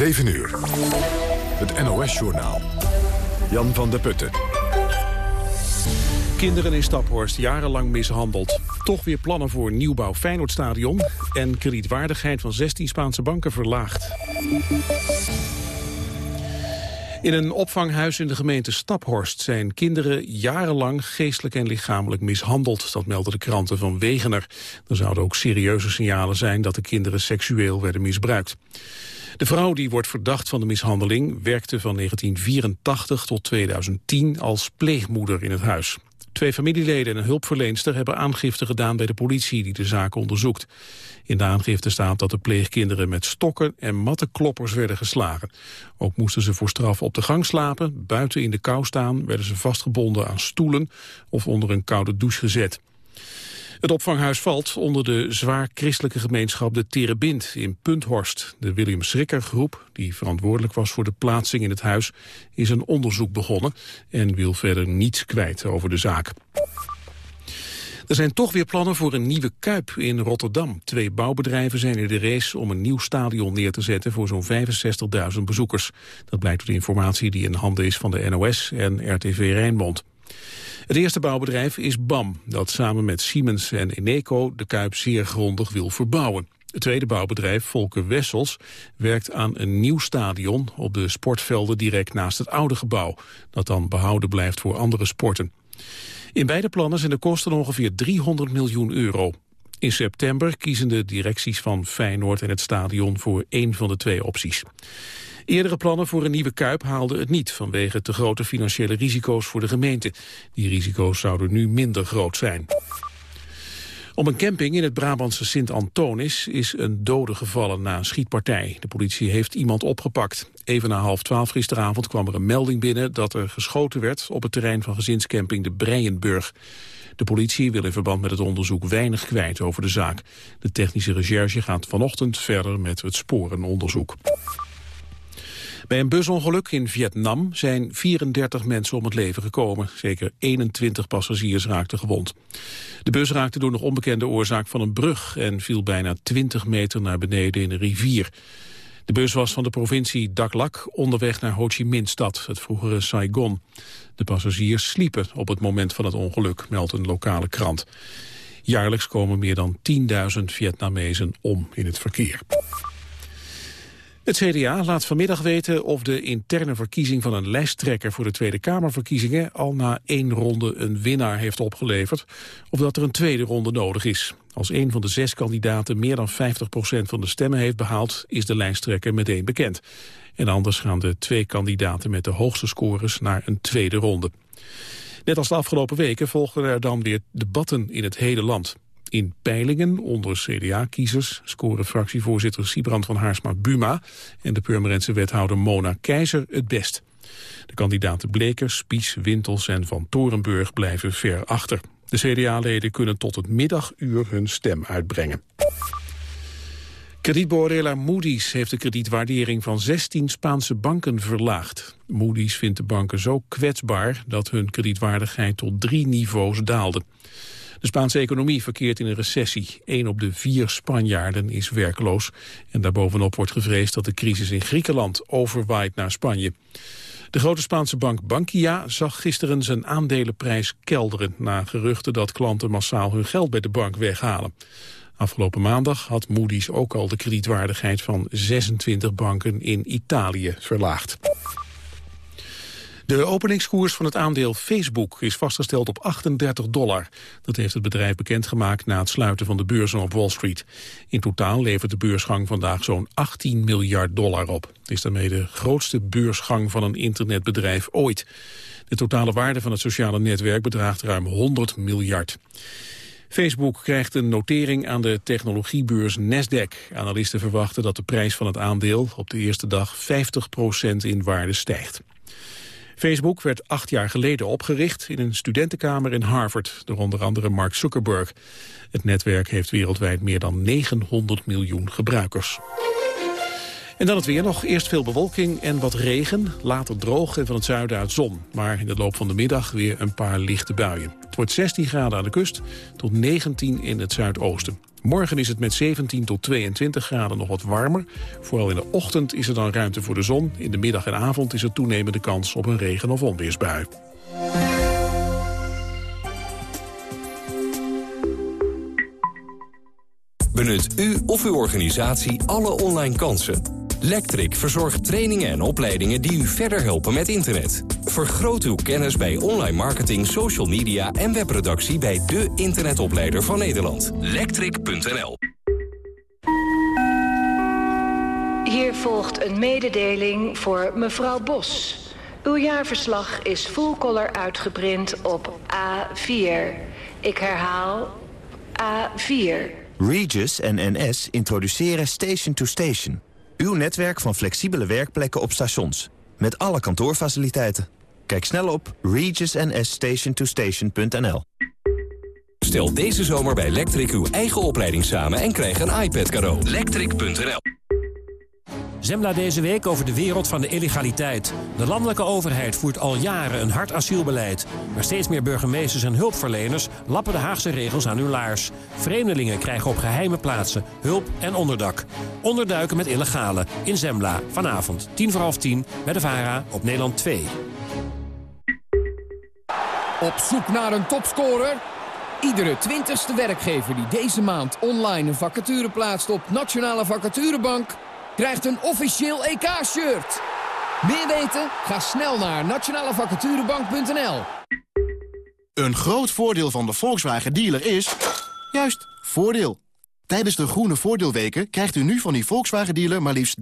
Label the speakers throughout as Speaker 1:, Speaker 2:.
Speaker 1: 7 uur. Het NOS-journaal. Jan van der Putten.
Speaker 2: Kinderen in Staphorst jarenlang mishandeld. Toch weer plannen voor nieuwbouw Feyenoordstadion... en kredietwaardigheid van 16 Spaanse banken verlaagd. In een opvanghuis in de gemeente Staphorst zijn kinderen jarenlang geestelijk en lichamelijk mishandeld. Dat melden de kranten van Wegener. Er zouden ook serieuze signalen zijn dat de kinderen seksueel werden misbruikt. De vrouw die wordt verdacht van de mishandeling werkte van 1984 tot 2010 als pleegmoeder in het huis. Twee familieleden en een hulpverleenster hebben aangifte gedaan bij de politie die de zaak onderzoekt. In de aangifte staat dat de pleegkinderen met stokken en mattenkloppers werden geslagen. Ook moesten ze voor straf op de gang slapen, buiten in de kou staan, werden ze vastgebonden aan stoelen of onder een koude douche gezet. Het opvanghuis valt onder de zwaar christelijke gemeenschap de Terebind in Punthorst. De William Schrikker groep, die verantwoordelijk was voor de plaatsing in het huis, is een onderzoek begonnen en wil verder niets kwijt over de zaak. Er zijn toch weer plannen voor een nieuwe Kuip in Rotterdam. Twee bouwbedrijven zijn in de race om een nieuw stadion neer te zetten voor zo'n 65.000 bezoekers. Dat blijkt uit informatie die in handen is van de NOS en RTV Rijnmond. Het eerste bouwbedrijf is BAM, dat samen met Siemens en Eneco de Kuip zeer grondig wil verbouwen. Het tweede bouwbedrijf, Volker Wessels, werkt aan een nieuw stadion op de sportvelden direct naast het oude gebouw, dat dan behouden blijft voor andere sporten. In beide plannen zijn de kosten ongeveer 300 miljoen euro. In september kiezen de directies van Feyenoord en het stadion voor één van de twee opties. Eerdere plannen voor een nieuwe Kuip haalden het niet... vanwege te grote financiële risico's voor de gemeente. Die risico's zouden nu minder groot zijn. Op een camping in het Brabantse Sint-Antonis is een dode gevallen na een schietpartij. De politie heeft iemand opgepakt. Even na half twaalf gisteravond kwam er een melding binnen dat er geschoten werd op het terrein van gezinscamping de Breienburg. De politie wil in verband met het onderzoek weinig kwijt over de zaak. De technische recherche gaat vanochtend verder met het sporenonderzoek. Bij een busongeluk in Vietnam zijn 34 mensen om het leven gekomen. Zeker 21 passagiers raakten gewond. De bus raakte door nog onbekende oorzaak van een brug... en viel bijna 20 meter naar beneden in een rivier. De bus was van de provincie Dak Lak onderweg naar Ho Chi Minh-stad, het vroegere Saigon. De passagiers sliepen op het moment van het ongeluk, meldt een lokale krant. Jaarlijks komen meer dan 10.000 Vietnamezen om in het verkeer. Het CDA laat vanmiddag weten of de interne verkiezing van een lijsttrekker voor de Tweede Kamerverkiezingen al na één ronde een winnaar heeft opgeleverd, of dat er een tweede ronde nodig is. Als een van de zes kandidaten meer dan 50% van de stemmen heeft behaald, is de lijsttrekker meteen bekend. En anders gaan de twee kandidaten met de hoogste scores naar een tweede ronde. Net als de afgelopen weken volgen er dan weer debatten in het hele land. In peilingen onder CDA-kiezers scoren fractievoorzitter Sibrand van Haarsma-Buma en de Purmerendse wethouder Mona Keizer het best. De kandidaten Bleker, Spies, Wintels en Van Torenburg blijven ver achter. De CDA-leden kunnen tot het middaguur hun stem uitbrengen. Kredietbeoordelaar Moody's heeft de kredietwaardering van 16 Spaanse banken verlaagd. Moody's vindt de banken zo kwetsbaar dat hun kredietwaardigheid tot drie niveaus daalde. De Spaanse economie verkeert in een recessie. Een op de vier Spanjaarden is werkloos. En daarbovenop wordt gevreesd dat de crisis in Griekenland overwaait naar Spanje. De grote Spaanse bank Bankia zag gisteren zijn aandelenprijs kelderen... na geruchten dat klanten massaal hun geld bij de bank weghalen. Afgelopen maandag had Moody's ook al de kredietwaardigheid van 26 banken in Italië verlaagd. De openingskoers van het aandeel Facebook is vastgesteld op 38 dollar. Dat heeft het bedrijf bekendgemaakt na het sluiten van de beurzen op Wall Street. In totaal levert de beursgang vandaag zo'n 18 miljard dollar op. Het is daarmee de grootste beursgang van een internetbedrijf ooit. De totale waarde van het sociale netwerk bedraagt ruim 100 miljard. Facebook krijgt een notering aan de technologiebeurs Nasdaq. Analisten verwachten dat de prijs van het aandeel op de eerste dag 50% in waarde stijgt. Facebook werd acht jaar geleden opgericht in een studentenkamer in Harvard, door onder andere Mark Zuckerberg. Het netwerk heeft wereldwijd meer dan 900 miljoen gebruikers. En dan het weer nog. Eerst veel bewolking en wat regen. Later droog en van het zuiden uit zon. Maar in de loop van de middag weer een paar lichte buien. Het wordt 16 graden aan de kust tot 19 in het zuidoosten. Morgen is het met 17 tot 22 graden nog wat warmer. Vooral in de ochtend is er dan ruimte voor de zon. In de middag en avond is er toenemende kans op een regen- of onweersbui.
Speaker 3: Benut u of uw organisatie alle online kansen. Lectric verzorgt trainingen en opleidingen die u verder helpen met internet. Vergroot uw kennis bij online marketing, social media en webproductie bij de internetopleider van Nederland. Lectric.nl
Speaker 4: Hier volgt een mededeling voor mevrouw Bos. Uw jaarverslag is full color uitgeprint op A4. Ik herhaal A4.
Speaker 5: Regis en NS introduceren Station to Station. Uw netwerk van flexibele werkplekken op stations. Met alle kantoorfaciliteiten. Kijk snel op regisnsstationtostation.nl
Speaker 3: Stel deze zomer bij Lectric uw eigen opleiding samen en krijg een iPad cadeau. Lectric.nl
Speaker 6: Zembla deze week over de wereld van de illegaliteit. De landelijke overheid voert al jaren een hard asielbeleid. Maar steeds meer burgemeesters en hulpverleners lappen de Haagse regels aan hun laars. Vreemdelingen krijgen op geheime plaatsen hulp en onderdak. Onderduiken met illegale in Zembla. Vanavond, tien voor half tien, bij de VARA op Nederland 2.
Speaker 7: Op zoek naar een topscorer? Iedere twintigste werkgever die deze maand online een vacature plaatst op Nationale Vacaturebank... krijgt een officieel EK-shirt. Meer weten? Ga snel naar nationalevacaturebank.nl.
Speaker 8: Een groot voordeel van de Volkswagen dealer is... juist, voordeel. Tijdens de groene voordeelweken krijgt u nu van die Volkswagen dealer... maar liefst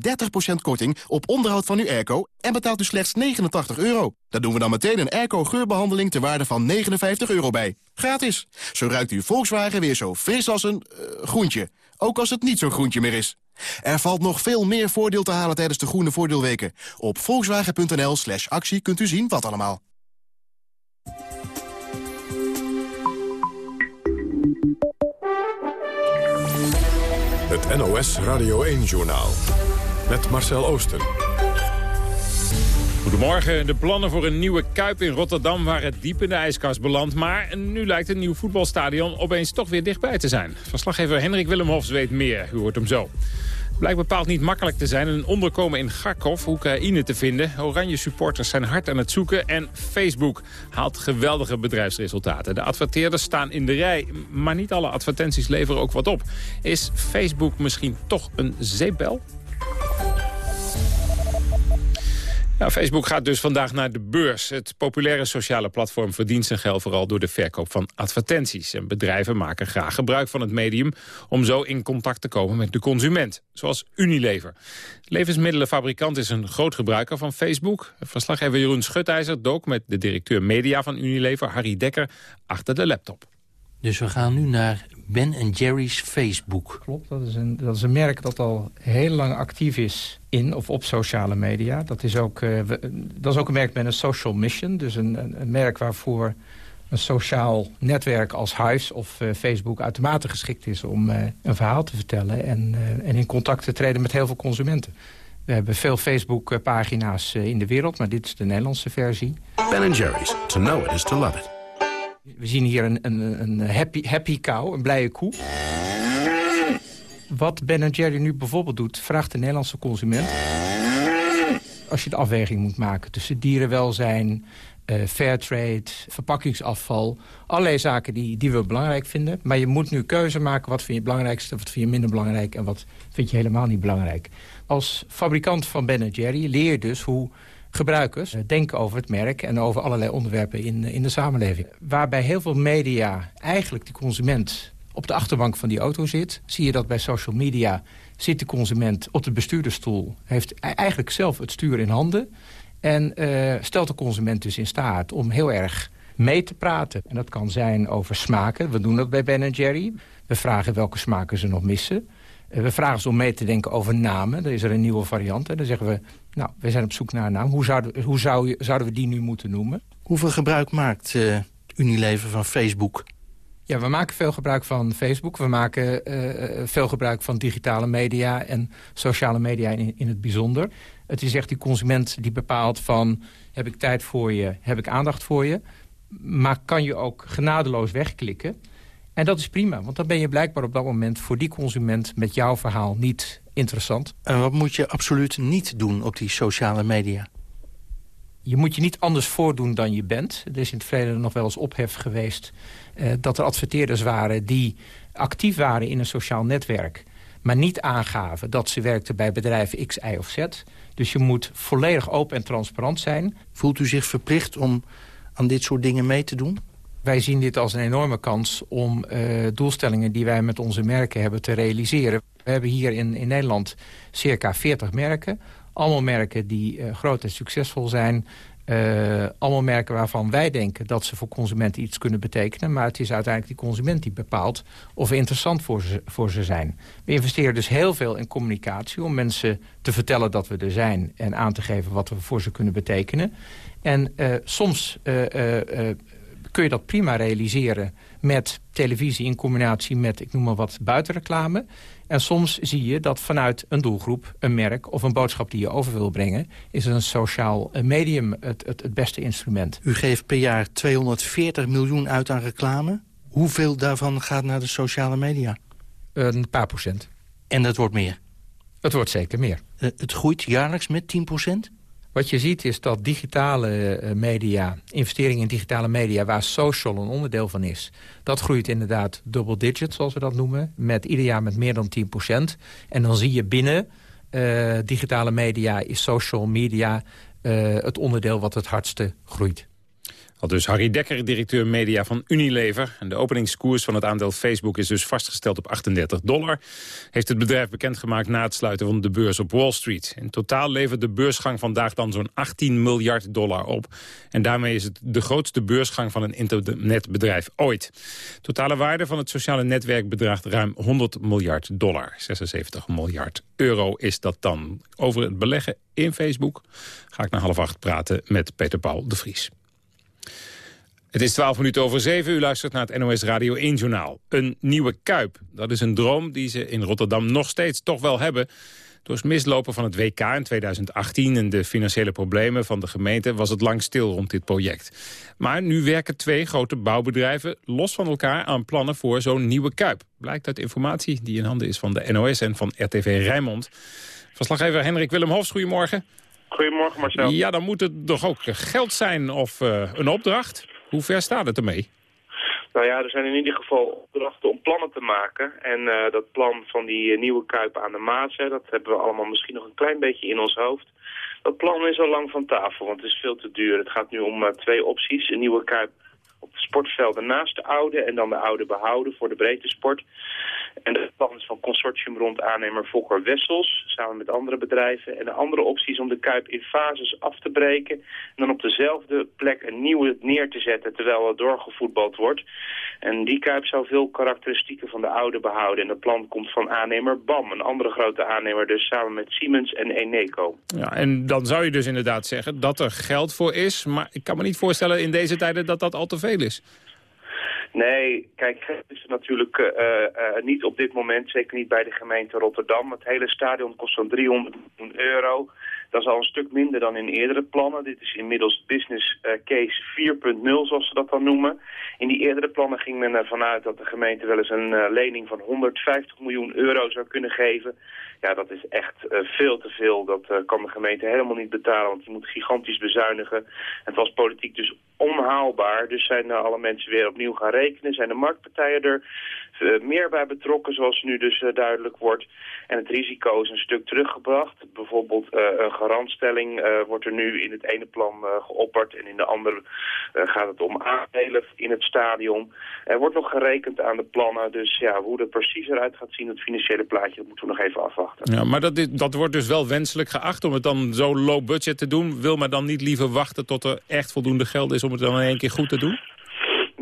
Speaker 8: 30% korting op onderhoud van uw airco... en betaalt u slechts 89 euro. Daar doen we dan meteen een airco-geurbehandeling... ter waarde van 59 euro bij. Gratis. Zo ruikt uw Volkswagen weer zo fris als een uh, groentje. Ook als het niet zo'n groentje meer is. Er valt nog veel meer voordeel te halen tijdens de groene voordeelweken. Op volkswagen.nl slash actie kunt u zien wat allemaal.
Speaker 1: Het NOS Radio 1-journaal. Met Marcel Oosten.
Speaker 9: Goedemorgen. De plannen voor een nieuwe Kuip in Rotterdam waren diep in de ijskast beland. Maar nu lijkt een nieuw voetbalstadion opeens toch weer dichtbij te zijn. Verslaggever Hendrik Willemhofs weet meer. U hoort hem zo. Het blijkt bepaald niet makkelijk te zijn een onderkomen in Kharkov, Oekraïne, te vinden. Oranje supporters zijn hard aan het zoeken en Facebook haalt geweldige bedrijfsresultaten. De adverteerders staan in de rij, maar niet alle advertenties leveren ook wat op. Is Facebook misschien toch een zeepbel? Ja, Facebook gaat dus vandaag naar de beurs. Het populaire sociale platform verdient zijn geld vooral door de verkoop van advertenties. En bedrijven maken graag gebruik van het medium om zo in contact te komen met de consument. Zoals Unilever. Levensmiddelenfabrikant is een groot gebruiker van Facebook. Verslaggever Jeroen Schutijzer dook met de directeur media van Unilever, Harry Dekker, achter de laptop.
Speaker 10: Dus we gaan nu naar Ben Jerry's Facebook.
Speaker 11: Klopt, dat is, een, dat is een merk dat al heel lang actief is in of op sociale media. Dat is ook, uh, dat is ook een merk met een social mission. Dus een, een, een merk waarvoor een sociaal netwerk als Huis of uh, Facebook uitermate geschikt is om uh, een verhaal te vertellen en, en in contact te treden met heel veel consumenten. We hebben veel Facebook-pagina's in de wereld, maar dit is de Nederlandse versie.
Speaker 12: Ben Jerry's, to know it is to love it.
Speaker 11: We zien hier een, een, een happy, happy cow, een blije koe. Wat Ben Jerry nu bijvoorbeeld doet, vraagt de Nederlandse consument... als je de afweging moet maken tussen dierenwelzijn, uh, fairtrade, verpakkingsafval... allerlei zaken die, die we belangrijk vinden. Maar je moet nu keuze maken, wat vind je belangrijkste... wat vind je minder belangrijk en wat vind je helemaal niet belangrijk. Als fabrikant van Ben Jerry leer je dus hoe gebruikers denken over het merk... en over allerlei onderwerpen in, in de samenleving. Waarbij heel veel media eigenlijk de consument op de achterbank van die auto zit... zie je dat bij social media zit de consument op de bestuurdersstoel... heeft eigenlijk zelf het stuur in handen... en uh, stelt de consument dus in staat om heel erg mee te praten. En dat kan zijn over smaken. We doen dat bij Ben Jerry. We vragen welke smaken ze nog missen... We vragen ze om mee te denken over namen. Er is er een nieuwe variant. En dan zeggen we, nou, we zijn op zoek naar een naam. Hoe, zouden, hoe zou, zouden we die nu moeten noemen?
Speaker 10: Hoeveel gebruik maakt uh, Unilever van Facebook?
Speaker 11: Ja, we maken veel gebruik van Facebook. We maken uh, veel gebruik van digitale media en sociale media in, in het bijzonder. Het is echt die consument die bepaalt van... heb ik tijd voor je, heb ik aandacht voor je? Maar kan je ook genadeloos wegklikken... En dat is prima, want dan ben je blijkbaar op dat moment... voor die consument met jouw verhaal niet interessant.
Speaker 10: En wat moet je absoluut niet doen op die sociale media?
Speaker 11: Je moet je niet anders voordoen dan je bent. Er is in het verleden nog wel eens ophef geweest... Eh, dat er adverteerders waren die actief waren in een sociaal netwerk... maar niet aangaven dat ze werkten bij bedrijven X, Y of Z. Dus je moet volledig open en transparant zijn.
Speaker 10: Voelt u zich verplicht om aan dit soort dingen mee te doen?
Speaker 11: Wij zien dit als een enorme kans om uh, doelstellingen die wij met onze merken hebben te realiseren. We hebben hier in, in Nederland circa 40 merken. Allemaal merken die uh, groot en succesvol zijn. Uh, allemaal merken waarvan wij denken dat ze voor consumenten iets kunnen betekenen. Maar het is uiteindelijk die consument die bepaalt of we interessant voor ze, voor ze zijn. We investeren dus heel veel in communicatie om mensen te vertellen dat we er zijn. En aan te geven wat we voor ze kunnen betekenen. En soms kun je dat prima realiseren met televisie in combinatie met, ik noem maar wat, buitenreclame. En soms zie je dat vanuit een doelgroep, een merk of een boodschap die je over wil brengen... is een sociaal medium het, het, het beste instrument.
Speaker 10: U geeft per jaar 240 miljoen uit aan reclame. Hoeveel daarvan gaat naar de sociale media?
Speaker 11: Een paar procent.
Speaker 10: En dat wordt meer?
Speaker 11: Het wordt zeker meer.
Speaker 10: Uh, het groeit jaarlijks met 10 procent?
Speaker 11: Wat je ziet is dat digitale uh, media, investeringen in digitale media... waar social een onderdeel van is... dat groeit inderdaad double digit, zoals we dat noemen. Met ieder jaar met meer dan 10% En dan zie je binnen uh, digitale media is social media... Uh, het onderdeel wat het hardste groeit.
Speaker 9: Al dus Harry Dekker, directeur media van Unilever. En de openingskoers van het aandeel Facebook is dus vastgesteld op 38 dollar. Heeft het bedrijf bekendgemaakt na het sluiten van de beurs op Wall Street. In totaal levert de beursgang vandaag dan zo'n 18 miljard dollar op. En daarmee is het de grootste beursgang van een internetbedrijf ooit. Totale waarde van het sociale netwerk bedraagt ruim 100 miljard dollar. 76 miljard euro is dat dan. Over het beleggen in Facebook ga ik na half acht praten met Peter Paul de Vries. Het is 12 minuten over 7. U luistert naar het NOS Radio 1 Journaal. Een nieuwe Kuip. Dat is een droom die ze in Rotterdam nog steeds toch wel hebben. Door het mislopen van het WK in 2018 en de financiële problemen van de gemeente... was het lang stil rond dit project. Maar nu werken twee grote bouwbedrijven los van elkaar aan plannen voor zo'n nieuwe Kuip. Blijkt uit informatie die in handen is van de NOS en van RTV Rijnmond. Verslaggever Hendrik Willem Hofs, goedemorgen.
Speaker 13: Goedemorgen Marcel.
Speaker 9: Ja, dan moet het toch ook geld zijn of uh, een opdracht? Hoe ver staat het ermee?
Speaker 13: Nou ja, er zijn in ieder geval opdrachten om plannen te maken. En uh, dat plan van die uh, nieuwe Kuip aan de Maas, hè, dat hebben we allemaal misschien nog een klein beetje in ons hoofd. Dat plan is al lang van tafel, want het is veel te duur. Het gaat nu om uh, twee opties. Een nieuwe Kuip sportvelden naast de oude en dan de oude behouden voor de breedte sport. En de plan is van consortium rond aannemer Fokker Wessels, samen met andere bedrijven. En de andere optie is om de Kuip in fases af te breken... en dan op dezelfde plek een nieuwe neer te zetten terwijl er doorgevoetbald wordt. En die Kuip zou veel karakteristieken van de oude behouden. En het plan komt van aannemer BAM, een andere grote aannemer... dus samen met Siemens en Eneco.
Speaker 9: Ja, en dan zou je dus inderdaad zeggen dat er geld voor is... maar ik kan me niet voorstellen in deze tijden dat dat al te veel is.
Speaker 13: Nee, kijk, geld is natuurlijk uh, uh, niet op dit moment, zeker niet bij de gemeente Rotterdam. Het hele stadion kost zo'n 300 miljoen euro. Dat is al een stuk minder dan in eerdere plannen. Dit is inmiddels business case 4.0, zoals ze dat dan noemen. In die eerdere plannen ging men ervan uit dat de gemeente wel eens een lening van 150 miljoen euro zou kunnen geven. Ja, dat is echt veel te veel. Dat kan de gemeente helemaal niet betalen, want die moet gigantisch bezuinigen. Het was politiek dus onhaalbaar. Dus zijn alle mensen weer opnieuw gaan rekenen. Zijn de marktpartijen er meer bij betrokken, zoals nu dus uh, duidelijk wordt. En het risico is een stuk teruggebracht. Bijvoorbeeld uh, een garantstelling wordt er nu in het ene plan geopperd... en in de andere gaat het om aandelen in het stadion. Er wordt nog gerekend aan de plannen. Dus ja, hoe dat precies eruit gaat zien, het financiële plaatje... dat moeten we nog even afwachten.
Speaker 9: Ja, maar dat, dat wordt dus wel wenselijk geacht om het dan zo low budget te doen. Wil men dan niet liever wachten tot er echt voldoende geld is... om het dan in één keer goed te doen?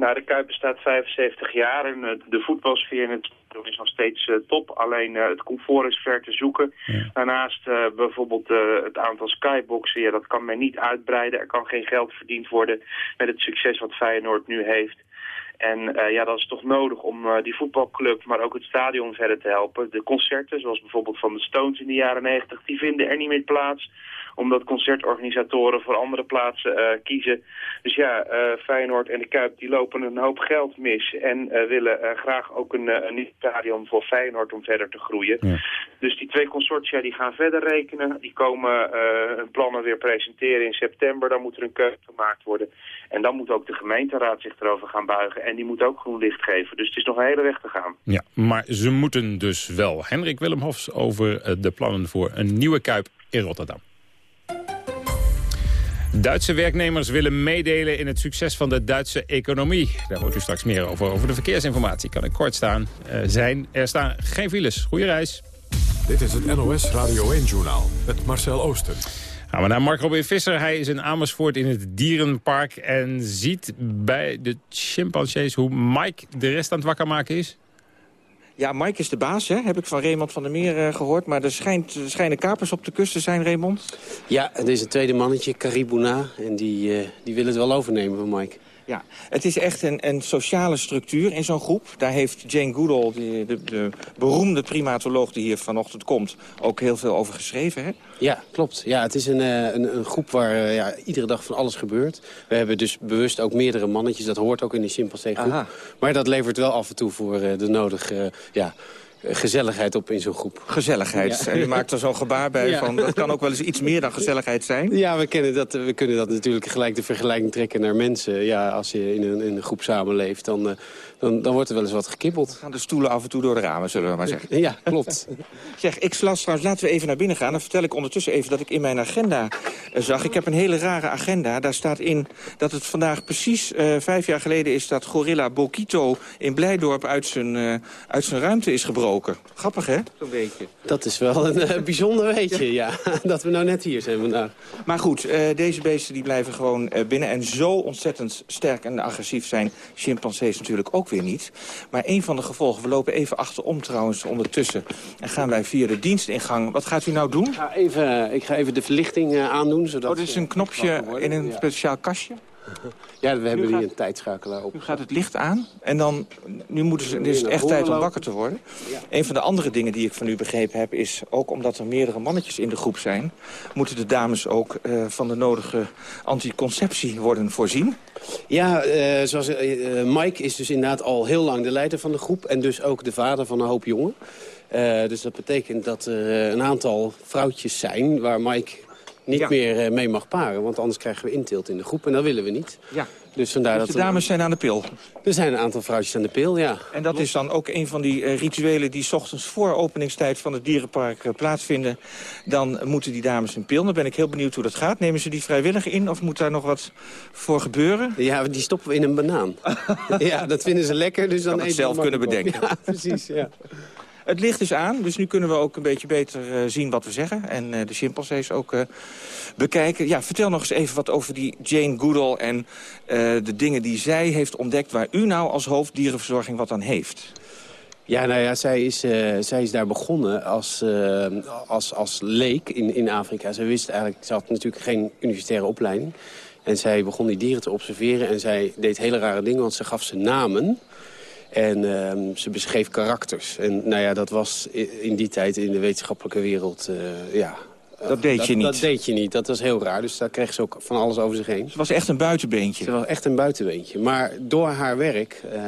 Speaker 13: Nou, de Kuip bestaat 75 jaar en de voetbalsfeer in het is nog steeds uh, top. Alleen uh, het comfort is ver te zoeken. Ja. Daarnaast uh, bijvoorbeeld het aantal skyboxen, ja, dat kan men niet uitbreiden. Er kan geen geld verdiend worden met het succes wat Feyenoord nu heeft. En uh, ja, dat is toch nodig om uh, die voetbalclub, maar ook het stadion verder te helpen. De concerten, zoals bijvoorbeeld van de Stones in de jaren 90, die vinden er niet meer plaats omdat concertorganisatoren voor andere plaatsen kiezen. Dus ja, Feyenoord en de Kuip die lopen een hoop geld mis en willen graag ook een, een nieuw stadion voor Feyenoord om verder te groeien. Ja. Dus die twee consortia die gaan verder rekenen. Die komen hun plannen weer presenteren in september. Dan moet er een keuze gemaakt worden. En dan moet ook de gemeenteraad zich erover gaan buigen. En die moet ook groen licht geven. Dus het is nog een hele weg te gaan.
Speaker 9: Ja, maar ze moeten dus wel. Hendrik Willemhofs over eh, de plannen voor een nieuwe Kuip in Rotterdam. Duitse werknemers willen meedelen in het succes van de Duitse economie. Daar hoort u straks meer over. Over de verkeersinformatie kan ik kort staan uh, zijn. Er staan geen files. Goeie reis.
Speaker 1: Dit is het NOS Radio 1-journaal met Marcel Ooster.
Speaker 9: Gaan we naar Mark Robin Visser. Hij is in Amersfoort in het dierenpark... en ziet bij de chimpansees hoe Mike de rest aan het wakker maken is.
Speaker 14: Ja, Mike is de baas, hè? heb ik van Raymond van der Meer uh, gehoord. Maar er, schijnt, schijnen kapers op de kust te zijn, Raymond.
Speaker 15: Ja, er is een tweede mannetje, Caribuna. En die, uh, die wil het wel overnemen van Mike.
Speaker 14: Ja, het is echt een, een sociale structuur in zo'n groep. Daar heeft Jane Goodall, de, de, de, beroemde primatoloog die hier vanochtend komt... ook heel veel over geschreven, hè?
Speaker 15: Ja, klopt. Ja, het is een, eh, een, een groep waar eh, ja, iedere dag van alles gebeurt. We hebben dus bewust ook meerdere mannetjes. Dat hoort ook in die chimpansee groep. Maar dat levert wel af en toe voor uh, de nodige... ja, gezelligheid op in zo'n groep.
Speaker 14: Gezelligheid. En u maakt er zo'n gebaar bij van... dat kan ook wel eens iets meer dan gezelligheid zijn.
Speaker 15: Ja, we, kennen dat, we kunnen dat natuurlijk gelijk de vergelijking trekken naar mensen. Ja, als je in een, in een groep samenleeft, dan, uh, dan, dan wordt er wel eens wat gekibbeld.
Speaker 14: gaan de stoelen af en toe door de ramen, zullen we maar zeggen.
Speaker 15: Ja, klopt.
Speaker 14: zeg, ik las trouwens, laten we even naar binnen gaan. Dan vertel ik ondertussen even dat ik in mijn agenda uh, zag. Ik heb een hele rare agenda. Daar staat in dat het vandaag precies uh, vijf jaar geleden is... dat gorilla Bokito in Blijdorp uit zijn, uit zijn ruimte is gebroken. Grappig, hè? Zo'n beetje.
Speaker 15: Dat is wel een uh, bijzonder weetje, ja. Dat we nou net hier zijn vandaag.
Speaker 14: Maar goed, deze beesten die blijven gewoon binnen. En zo ontzettend sterk en agressief zijn chimpansees natuurlijk ook weer niet. Maar een van de gevolgen, we lopen even achterom trouwens ondertussen. En gaan wij via de dienstingang. Wat gaat u nou doen?
Speaker 15: Ik ga even, ik ga even de verlichting aandoen. Zodat
Speaker 14: oh, dit is een knopje in een speciaal kastje?
Speaker 15: Ja, we hebben hier een tijdschakelaar op.
Speaker 14: Nu gaat het licht aan en dan, nu moeten ze, is het echt tijd om wakker te worden. Ja. Een van de andere dingen die ik van u begrepen heb is, ook omdat er meerdere mannetjes in de groep zijn, moeten de dames ook uh, van de nodige anticonceptie worden voorzien.
Speaker 15: Ja, uh, zoals, uh, Mike is dus inderdaad al heel lang de leider van de groep en dus ook de vader van een hoop jongen. dus dat betekent dat er een aantal vrouwtjes zijn waar Mike niet meer uh, mee mag paren. Want anders krijgen we inteelt in de groep en dat willen we niet.
Speaker 14: Ja. Dus, vandaar dus de dames zijn aan de pil?
Speaker 15: Er zijn een aantal vrouwtjes aan de pil, ja.
Speaker 14: En dat is dan ook een van die uh, rituelen die s ochtends voor openingstijd van het dierenpark uh, plaatsvinden. Dan moeten die dames een pil. Dan ben ik heel benieuwd hoe dat gaat. Nemen ze die vrijwillig in of moet daar nog wat voor gebeuren?
Speaker 15: Ja, die stoppen we in een banaan. ja, dat vinden ze lekker. Dus dan
Speaker 14: kan het zelf kunnen bedenken.
Speaker 15: Ja, precies, ja.
Speaker 14: Het licht is aan, dus nu kunnen we ook een beetje beter uh, zien wat we zeggen. En uh, de chimpansees ook uh, bekijken. Ja, vertel nog eens even wat over die Jane Goodall... en de dingen die zij heeft ontdekt... waar u nou als hoofddierenverzorging wat aan heeft.
Speaker 15: Ja, nou ja, zij is, zij is daar begonnen als, als, als leek in, in Afrika. Ze wist eigenlijk, ze had natuurlijk geen universitaire opleiding. En zij begon die dieren te observeren en zij deed hele rare dingen, want ze gaf ze namen... En uh, ze beschreef karakters. En nou ja, dat was in die tijd in de wetenschappelijke wereld... Uh, ja,
Speaker 14: dat deed je niet?
Speaker 15: Dat deed je niet. Dat was heel raar. Dus daar kreeg ze ook van alles over zich heen.
Speaker 14: Ze was echt een buitenbeentje?
Speaker 15: Ze was echt een buitenbeentje. Maar door haar werk uh,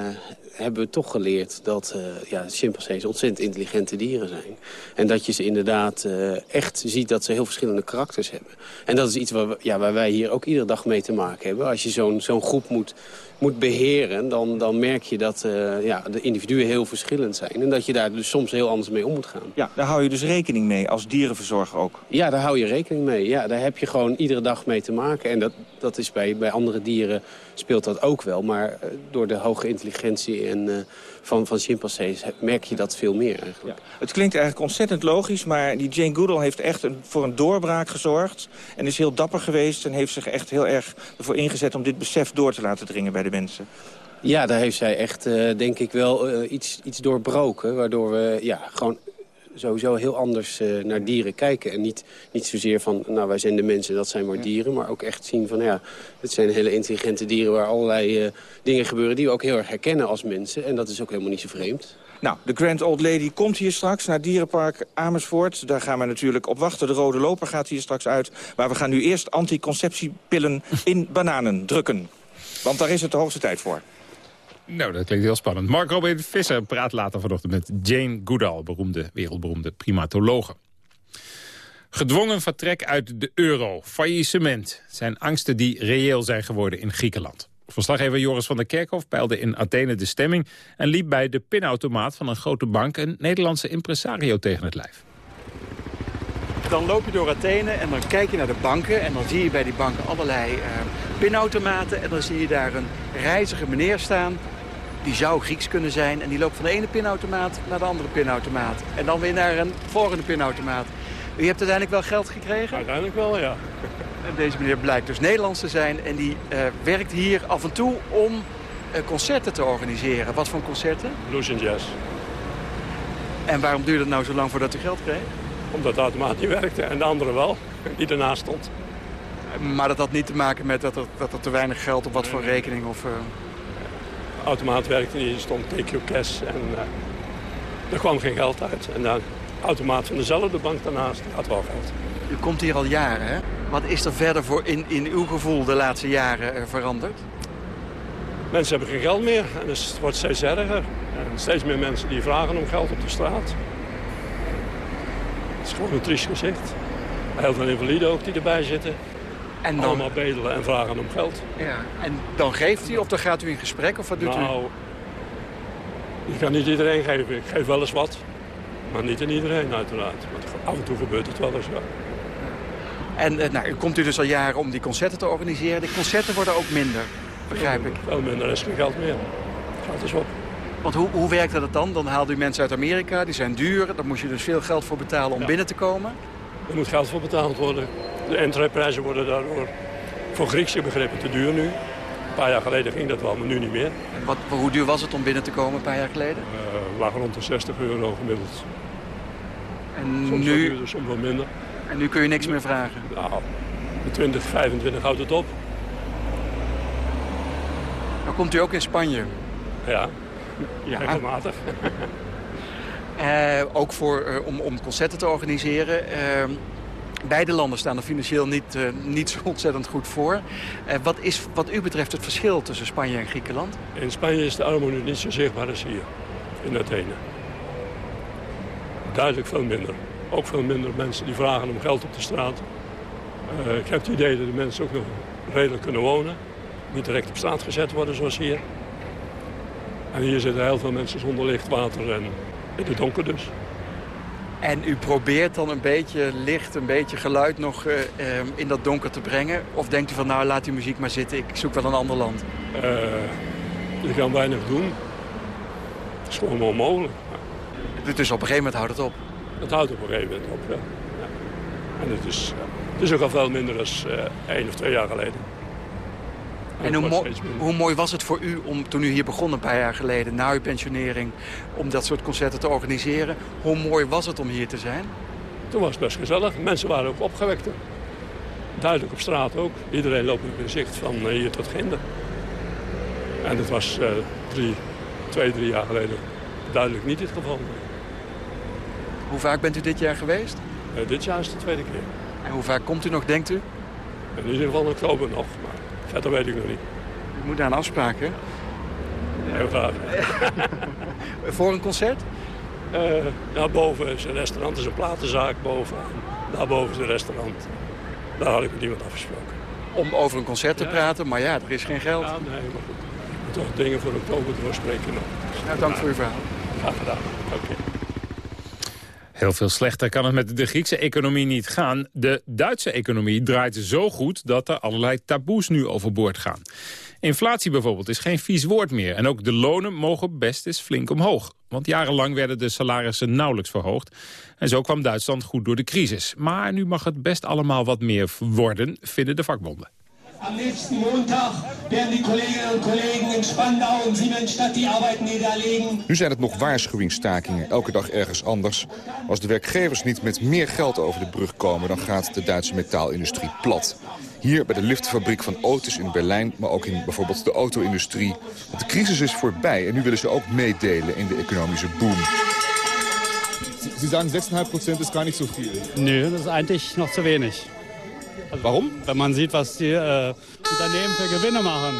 Speaker 15: hebben we toch geleerd dat uh, ja, chimpansees ontzettend intelligente dieren zijn. En dat je ze inderdaad uh, echt ziet dat ze heel verschillende karakters hebben. En dat is iets waar, ja, waar wij hier ook iedere dag mee te maken hebben. Als je zo'n zo'n groep moet moet beheren... dan, dan merk je dat uh, ja, de individuen heel verschillend zijn. En dat je daar dus soms heel anders mee om moet gaan.
Speaker 14: Ja, daar hou je dus rekening mee als dierenverzorger ook?
Speaker 15: Ja, daar hou je rekening mee. Ja, daar heb je gewoon iedere dag mee te maken. En dat, dat is bij, bij andere dieren speelt dat ook wel. Maar uh, door de hoge intelligentie en... Uh, van, van chimpansees merk je dat veel meer eigenlijk.
Speaker 14: Ja. Het klinkt eigenlijk ontzettend logisch, maar die Jane Goodall heeft echt een, voor een doorbraak gezorgd. En is heel dapper geweest en heeft zich echt heel erg ervoor ingezet om dit besef door te laten dringen bij de mensen.
Speaker 15: Ja, daar heeft zij echt, uh, denk ik wel, iets, iets doorbroken. Waardoor we ja, gewoon sowieso heel anders uh, naar dieren kijken. En niet, niet zozeer van, nou wij zijn de mensen, dat zijn maar dieren. Maar ook echt zien van, ja, het zijn hele intelligente dieren... waar allerlei uh, dingen gebeuren die we ook heel erg herkennen als mensen. En dat is ook helemaal niet zo vreemd.
Speaker 14: Nou, de Grand Old Lady komt hier straks naar Dierenpark Amersfoort. Daar gaan we natuurlijk op wachten. De rode loper gaat hier straks uit. Maar we gaan nu eerst anticonceptiepillen in bananen drukken. Want daar is het de hoogste tijd voor.
Speaker 9: Nou, dat klinkt heel spannend. Mark Robin Visser praat later vanochtend met Jane Goodall... beroemde, wereldberoemde primatologe. Gedwongen vertrek uit de euro, faillissement... zijn angsten die reëel zijn geworden in Griekenland. Verslaggever Joris van der Kerkhof peilde in Athene de stemming... en liep bij de pinautomaat van een grote bank... een Nederlandse impresario tegen het lijf.
Speaker 16: Dan loop je door Athene en dan kijk je naar de banken... en dan zie je bij die banken allerlei uh, pinautomaten... en dan zie je daar een reizige meneer staan... die zou Grieks kunnen zijn... en die loopt van de ene pinautomaat naar de andere pinautomaat. En dan weer naar een volgende pinautomaat. U hebt uiteindelijk wel geld gekregen?
Speaker 17: Uiteindelijk wel, ja.
Speaker 16: En deze meneer blijkt dus Nederlands te zijn en die uh, werkt hier af en toe om uh, concerten te organiseren. Wat voor concerten?
Speaker 17: Blues en jazz.
Speaker 16: En waarom duurde het nou zo lang voordat u geld kreeg?
Speaker 17: Omdat de automaat niet werkte en de andere wel, die ernaast stond.
Speaker 16: Maar dat had niet te maken met dat er, dat er te weinig geld op wat voor rekening of... Uh...
Speaker 17: De automaat werkte niet, er stond take your cash en er kwam geen geld uit. En dan automaat van dezelfde bank daarnaast had wel geld.
Speaker 16: U komt hier al jaren, hè? Wat is er verder voor in, in uw gevoel de laatste jaren uh, veranderd?
Speaker 17: Mensen hebben geen geld meer en dus het wordt steeds erger. En steeds meer mensen die vragen om geld op de straat. Het is gewoon een triest gezicht. Heel veel invaliden ook die erbij zitten. En dan... Allemaal bedelen en vragen om geld.
Speaker 16: Ja. En dan geeft u of dan gaat u in gesprek of wat doet
Speaker 17: nou,
Speaker 16: u?
Speaker 17: Nou, ik kan niet iedereen geven. Ik geef wel eens wat. Maar niet aan iedereen uiteraard. Want af en toe gebeurt het wel eens, ja.
Speaker 16: En nou, komt u dus al jaren om die concerten te organiseren. De concerten worden ook minder, begrijp ik.
Speaker 17: Veel minder, er is geen geld meer. Geld is op.
Speaker 16: Want hoe, hoe werkte dat dan? Dan haalde u mensen uit Amerika, die zijn duur. Daar moest je dus veel geld voor betalen om binnen te komen.
Speaker 17: Er moet geld voor betaald worden. De entreeprijzen worden daardoor voor Griekse begrippen te duur nu. Een paar jaar geleden ging dat wel, maar nu niet meer.
Speaker 16: En wat, hoe duur was het om binnen te komen een paar jaar geleden?
Speaker 17: Uh, lag rond de 60 euro gemiddeld.
Speaker 16: En
Speaker 17: soms
Speaker 16: nu...
Speaker 17: wat duurder, soms wat minder.
Speaker 16: En nu kun je niks meer vragen?
Speaker 17: Nou, de 20, 25 houdt het op.
Speaker 16: Dan komt u ook in Spanje?
Speaker 17: Ja, ja. regelmatig.
Speaker 16: uh, ook voor, uh, om, om concerten te organiseren. Uh, beide landen staan er financieel niet, uh, niet zo ontzettend goed voor. wat is wat u betreft het verschil tussen Spanje en Griekenland?
Speaker 17: In Spanje is de armoede niet zo zichtbaar als hier, in Athene. Duidelijk veel minder ook veel minder mensen die vragen om geld op de straat. Uh, ik heb het idee dat de mensen ook nog redelijk kunnen wonen. Niet direct op straat gezet worden zoals hier. En hier zitten heel veel mensen zonder licht, water en in het donker dus.
Speaker 16: En u probeert dan een beetje licht, een beetje geluid nog uh, uh, in dat donker te brengen? Of denkt u van nou laat die muziek maar zitten, ik zoek wel een ander land?
Speaker 17: je kan weinig doen. Het is gewoon onmogelijk.
Speaker 16: Dus op een gegeven moment houdt het op?
Speaker 17: Dat houdt op een gegeven moment op, ja. ja. En het is, het is ook al veel minder dan uh, één of twee jaar geleden.
Speaker 16: En, hoe, mo hoe, mooi was het voor u om toen u hier begon een paar jaar geleden, na uw pensionering, om dat soort concerten te organiseren? Hoe mooi was het om hier te zijn?
Speaker 17: Toen was het best gezellig. Mensen waren ook opgewekter. Duidelijk op straat ook. Iedereen loopt met een zicht van hier tot Ginder. En dat was uh, drie, twee, drie jaar geleden duidelijk niet het geval.
Speaker 16: Hoe vaak bent u dit jaar geweest?
Speaker 17: Uh, dit jaar is de tweede keer.
Speaker 16: En hoe vaak komt u nog, denkt u?
Speaker 17: In ieder geval in oktober nog, verder weet ik nog niet.
Speaker 16: U moet daar een afspraak, hè?
Speaker 17: Heel graag.
Speaker 16: Voor een concert?
Speaker 17: Uh, nou, boven is een restaurant, is een platenzaak boven. Daarboven is een restaurant. Daar had ik met iemand afgesproken.
Speaker 16: Om over een concert te ja. praten, maar ja, er is geen geld.
Speaker 17: Ja, nee, maar goed. Ik moet toch dingen voor oktober doorspreken nog.
Speaker 16: Dus, nou, dank voor uw verhaal.
Speaker 17: Graag gedaan. Oké. Okay.
Speaker 9: Heel veel slechter kan het met de Griekse economie niet gaan. De Duitse economie draait zo goed dat er allerlei taboes nu overboord gaan. Inflatie bijvoorbeeld is geen vies woord meer. En ook de lonen mogen best eens flink omhoog. Want jarenlang werden de salarissen nauwelijks verhoogd. En zo kwam Duitsland goed door de crisis. Maar nu mag het best allemaal wat meer worden, vinden de vakbonden.
Speaker 18: Am nächsten Montag werden die Kolleginnen und Kollegen in Spandau und Siemensstadt die Arbeit niederlegen.
Speaker 19: Nu zijn het nog waarschuwingsstakingen, elke dag ergens anders. Als de werkgevers niet met meer geld over de brug komen... dan gaat de Duitse metaalindustrie plat. Hier bij de liftfabriek van Otis in Berlijn, maar ook in bijvoorbeeld de auto-industrie. Want de crisis is voorbij en nu willen ze ook meedelen in de economische boom.
Speaker 20: Sie sagen 6,5% ist gar nicht so viel.
Speaker 21: Nö, das ist eigentlich noch zu wenig. Also,
Speaker 19: Warum?
Speaker 21: Wenn man sieht, was die äh, Unternehmen für Gewinne machen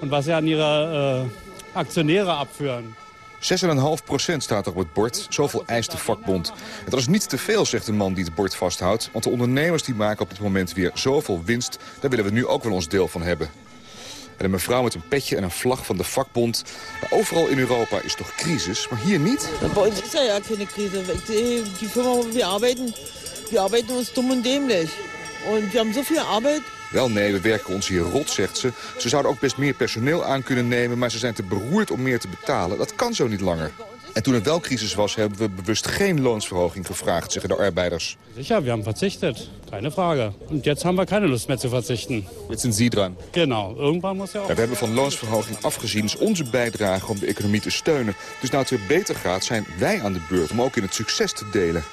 Speaker 21: und was sie an ihre äh, Aktionäre abführen.
Speaker 19: 6,5% staat er op het bord. Zoveel eist de vakbond. En dat is niet te veel, zegt de man die het bord vasthoudt. Want de ondernemers die maken op dit moment weer zoveel winst. Daar willen we nu ook wel ons deel van hebben. En een mevrouw met een petje en een vlag van de vakbond. Maar overal in Europa is toch crisis, maar hier niet?
Speaker 22: Bei uns ist ja ja keine Krise. Die, die Firma, wo wir arbeiten, die arbeiten uns dumm und dämlich. Und wir haben so viel Arbeit.
Speaker 19: Wel nee, we werken ons hier rot, zegt ze. Ze zouden ook best meer personeel aan kunnen nemen... maar ze zijn te beroerd om meer te betalen. Dat kan zo niet langer. En toen het wel crisis was, hebben we bewust geen loonsverhoging gevraagd, zeggen de arbeiders.
Speaker 21: Sicher, wir haben verzichtet. Keine Frage. Und jetzt haben wir keine Lust mehr zu verzichten.
Speaker 19: Jetzt sind Sie dran.
Speaker 21: Genau, irgendwann muss ja.
Speaker 19: Ja, we hebben van loonsverhoging afgezien. is onze bijdrage om de economie te steunen. Dus nou het weer beter gaat, zijn wij aan de beurt om ook in het succes te delen.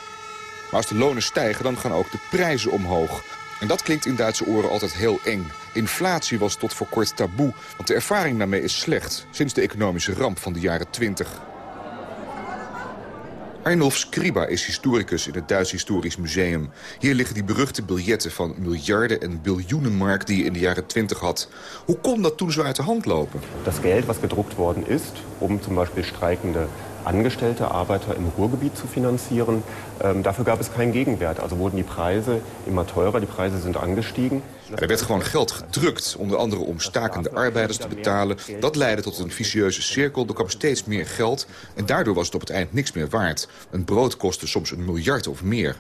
Speaker 19: Maar als de lonen stijgen, dan gaan ook de prijzen omhoog. En dat klinkt in Duitse oren altijd heel eng. Inflatie was tot voor kort taboe, want de ervaring daarmee is slecht... sinds de economische ramp van de jaren 20. Arnulf Skriba is historicus in het Duits Historisch Museum. Hier liggen die beruchte biljetten van miljarden en biljoenen mark die je in de jaren 20 had. Hoe kon dat toen zo uit de hand lopen?
Speaker 23: Das Geld, was gedruckt worden um zum Beispiel streikende Angestellte, Arbeiter im Ruhrgebiet zu finanzieren, ähm, dafür gab es keinen Gegenwert. Also wurden die Preise immer teurer, die Preise sind angestiegen.
Speaker 19: Er werd gewoon geld gedrukt, onder andere om stakende arbeiders te betalen. Dat leidde tot een vicieuze cirkel. Er kwam steeds meer geld en daardoor was het op het eind niks meer waard. Een brood kostte soms een miljard of meer.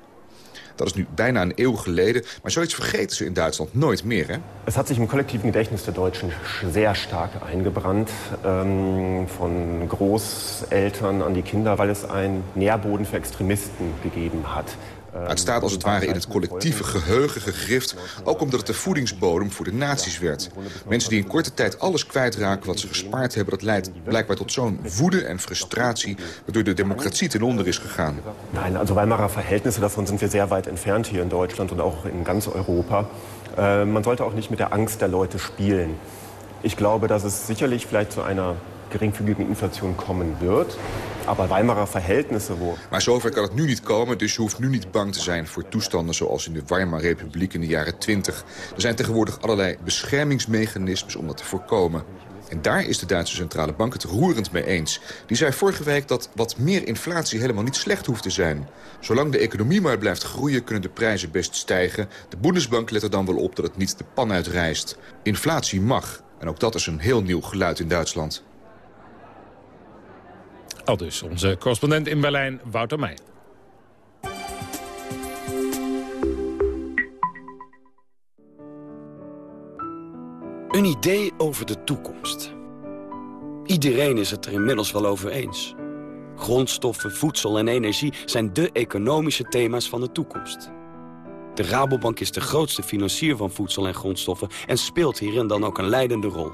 Speaker 19: Dat is nu bijna een eeuw geleden, maar zoiets vergeten ze in Duitsland nooit meer, hè?
Speaker 23: Es hat sich im kollektiven Gedächtnis der Deutschen sehr stark eingebrannt, ähm, von Großeltern an die Kinder, weil es einen Nährboden für Extremisten gegeben hat.
Speaker 19: Het staat als het ware in het collectieve geheugen gegrift... ook omdat het de voedingsbodem voor de nazi's werd. Mensen die in korte tijd alles kwijtraken wat ze gespaard hebben... dat leidt blijkbaar tot zo'n woede en frustratie... waardoor de democratie ten onder is gegaan.
Speaker 23: Nein, also Weimarer Verhältnisse, davon sind wir sehr weit entfernt hier in Deutschland und auch in ganz Europa. Äh, man sollte auch nicht mit der Angst der Leute spielen. Ich glaube, dass es sicherlich vielleicht zu einer geringfügigen Inflation kommen wird. Aber Weimarer Verhältnisse, wo...
Speaker 19: Maar zover kan het nu niet komen, dus je hoeft nu niet bang te zijn... voor toestanden zoals in de Weimar Republiek in de jaren 20. Er zijn tegenwoordig allerlei beschermingsmechanismes om dat te voorkomen. En daar is de Duitse centrale bank het roerend mee eens. Die zei vorige week dat wat meer inflatie helemaal niet slecht hoeft te zijn. Zolang de economie maar blijft groeien, kunnen de prijzen best stijgen. De Bundesbank let er dan wel op dat het niet de pan uitrijst. Inflatie mag. En ook dat is een heel nieuw geluid in Duitsland.
Speaker 9: Al dus onze correspondent in Berlijn, Wouter Meij.
Speaker 24: Een idee over de toekomst. Iedereen is het er inmiddels wel over eens. Grondstoffen, voedsel en energie zijn de economische thema's van de toekomst. De Rabobank is de grootste financier van voedsel en grondstoffen... en speelt hierin dan ook een leidende rol.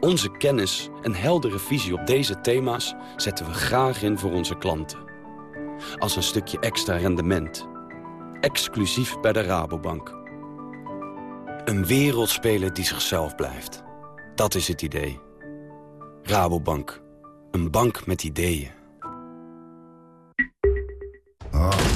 Speaker 24: Onze kennis en heldere visie op deze thema's zetten we graag in voor onze klanten. Als een stukje extra rendement. Exclusief bij de Rabobank. Een wereldspeler die zichzelf blijft. Dat is het idee. Rabobank. Een bank met ideeën.
Speaker 25: Oh,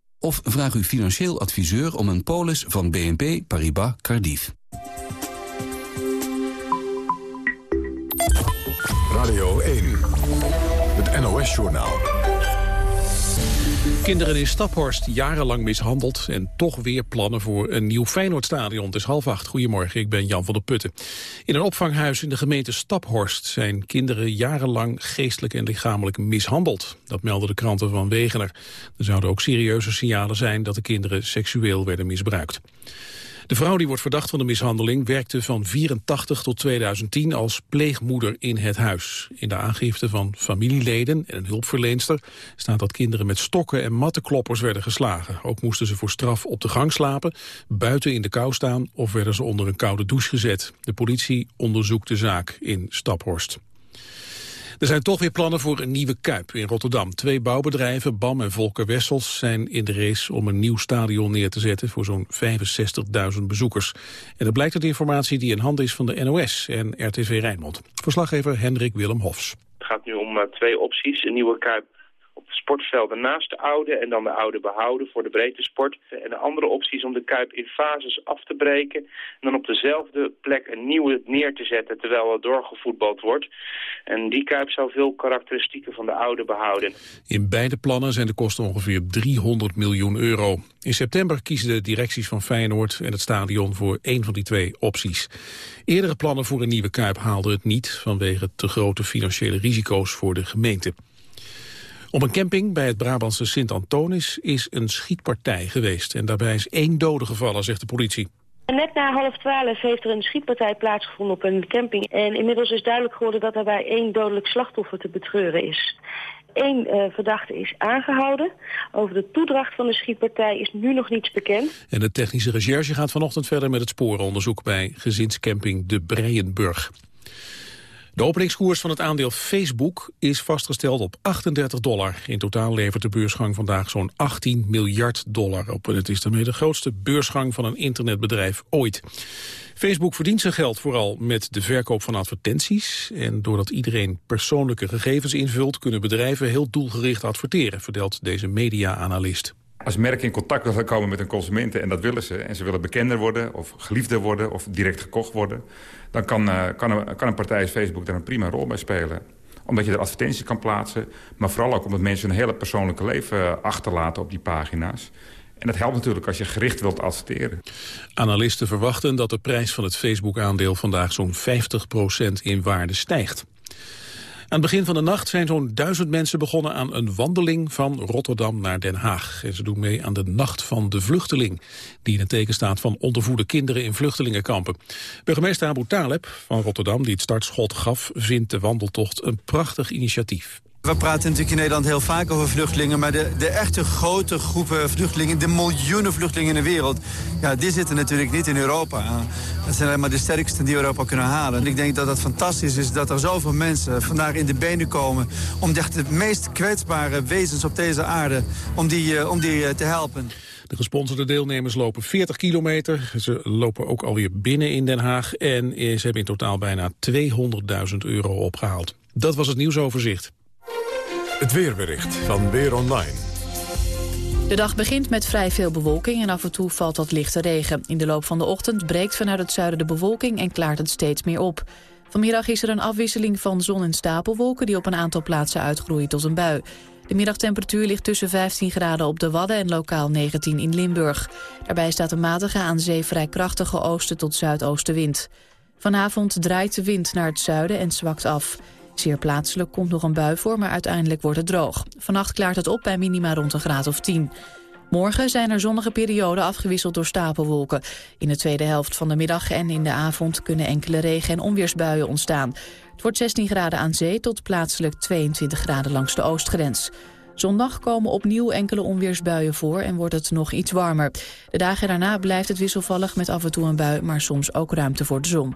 Speaker 3: of vraag uw financieel adviseur om een polis van BNP Paribas Cardiff.
Speaker 1: Radio 1, het NOS-journaal.
Speaker 2: Kinderen in Staphorst jarenlang mishandeld en toch weer plannen voor een nieuw Feyenoordstadion. Het is half acht. Goedemorgen, ik ben Jan van der Putten. In een opvanghuis in de gemeente Staphorst zijn kinderen jarenlang geestelijk en lichamelijk mishandeld. Dat melden de kranten van Wegener. Er zouden ook serieuze signalen zijn dat de kinderen seksueel werden misbruikt. De vrouw die wordt verdacht van de mishandeling werkte van 84 tot 2010 als pleegmoeder in het huis. In de aangifte van familieleden en een hulpverleenster staat dat kinderen met stokken en mattenkloppers werden geslagen. Ook moesten ze voor straf op de gang slapen, buiten in de kou staan of werden ze onder een koude douche gezet. De politie onderzoekt de zaak in Staphorst. Er zijn toch weer plannen voor een nieuwe Kuip in Rotterdam. Twee bouwbedrijven, BAM en Volker Wessels, zijn in de race om een nieuw stadion neer te zetten voor zo'n 65.000 bezoekers. En dat blijkt uit informatie die in handen is van de NOS en RTV Rijnmond. Verslaggever Hendrik Willem Hofs.
Speaker 13: Het gaat nu om uh, twee opties. Een nieuwe Kuip sportvelden naast de oude en dan de oude behouden voor de breedte sport. En de andere optie is om de Kuip in fases af te breken en dan op dezelfde plek een nieuwe neer te zetten terwijl er doorgevoetbald wordt. En die Kuip zou veel karakteristieken van de oude behouden.
Speaker 2: In beide plannen zijn de kosten ongeveer 300 miljoen euro. In september kiezen de directies van Feyenoord en het stadion voor één van die twee opties. Eerdere plannen voor een nieuwe Kuip haalden het niet vanwege te grote financiële risico's voor de gemeente. Op een camping bij het Brabantse Sint-Antonis is een schietpartij geweest. En daarbij is één dode gevallen, zegt de politie.
Speaker 26: Net na half twaalf heeft er een schietpartij plaatsgevonden op een camping. En inmiddels is duidelijk geworden dat daarbij één dodelijk slachtoffer te betreuren is. Eén uh, verdachte is aangehouden. Over de toedracht van de schietpartij is nu nog niets bekend.
Speaker 2: En de technische recherche gaat vanochtend verder met het sporenonderzoek bij gezinscamping De Breienburg. De openingskoers van het aandeel Facebook is vastgesteld op 38 dollar. In totaal levert de beursgang vandaag zo'n 18 miljard dollar op. Het is daarmee de grootste beursgang van een internetbedrijf ooit. Facebook verdient zijn geld vooral met de verkoop van advertenties. En doordat iedereen persoonlijke gegevens invult... kunnen bedrijven heel doelgericht adverteren, vertelt deze media-analyst.
Speaker 27: Als merken in contact willen komen met hun consumenten, en dat willen ze... en ze willen bekender worden, of geliefder worden, of direct gekocht worden... dan kan, uh, kan, een, kan een partij als Facebook daar een prima rol bij spelen omdat je er advertenties kan plaatsen. Maar vooral ook omdat mensen hun hele persoonlijke leven achterlaten op die pagina's. En dat helpt natuurlijk als je gericht wilt adverteren.
Speaker 2: Analisten verwachten dat de prijs van het Facebook-aandeel vandaag zo'n 50% in waarde stijgt. Aan het begin van de nacht zijn zo'n duizend mensen begonnen aan een wandeling van Rotterdam naar Den Haag. En ze doen mee aan de Nacht van de Vluchteling, die in het teken staat van ondervoede kinderen in vluchtelingenkampen. Burgemeester Abu Taleb van Rotterdam, die het startschot gaf, vindt de wandeltocht een prachtig initiatief.
Speaker 28: We praten natuurlijk in Nederland heel vaak over vluchtelingen... maar de, de echte grote groepen vluchtelingen, de miljoenen vluchtelingen in de wereld... ja, die zitten natuurlijk niet in Europa. Dat zijn alleen maar de sterksten die Europa kunnen halen. En ik denk dat het fantastisch is dat er zoveel mensen vandaag in de benen komen... om de meest kwetsbare wezens op deze aarde, om die, eh, om die eh, te helpen.
Speaker 2: De gesponsorde deelnemers lopen 40 kilometer. Ze lopen ook alweer binnen in Den Haag. En ze hebben in totaal bijna 200.000 euro opgehaald. Dat was het nieuwsoverzicht.
Speaker 1: Het weerbericht van Weer Online.
Speaker 29: De dag begint met vrij veel bewolking en af en toe valt wat lichte regen. In de loop van de ochtend breekt vanuit het zuiden de bewolking en klaart het steeds meer op. Vanmiddag is er een afwisseling van zon- en stapelwolken... die op een aantal plaatsen uitgroeien tot een bui. De middagtemperatuur ligt tussen 15 graden op de Wadden en lokaal 19 in Limburg. Daarbij staat een matige aan zee vrij krachtige oosten tot zuidoostenwind. Vanavond draait de wind naar het zuiden en zwakt af. Zeer plaatselijk komt nog een bui voor, maar uiteindelijk wordt het droog. Vannacht klaart het op bij minima rond een graad of 10. Morgen zijn er zonnige perioden afgewisseld door stapelwolken. In de tweede helft van de middag en in de avond kunnen enkele regen- en onweersbuien ontstaan. Het wordt 16 graden aan zee tot plaatselijk 22 graden langs de oostgrens. Zondag komen opnieuw enkele onweersbuien voor en wordt het nog iets warmer. De dagen daarna blijft het wisselvallig met af en toe een bui, maar soms ook ruimte voor de zon.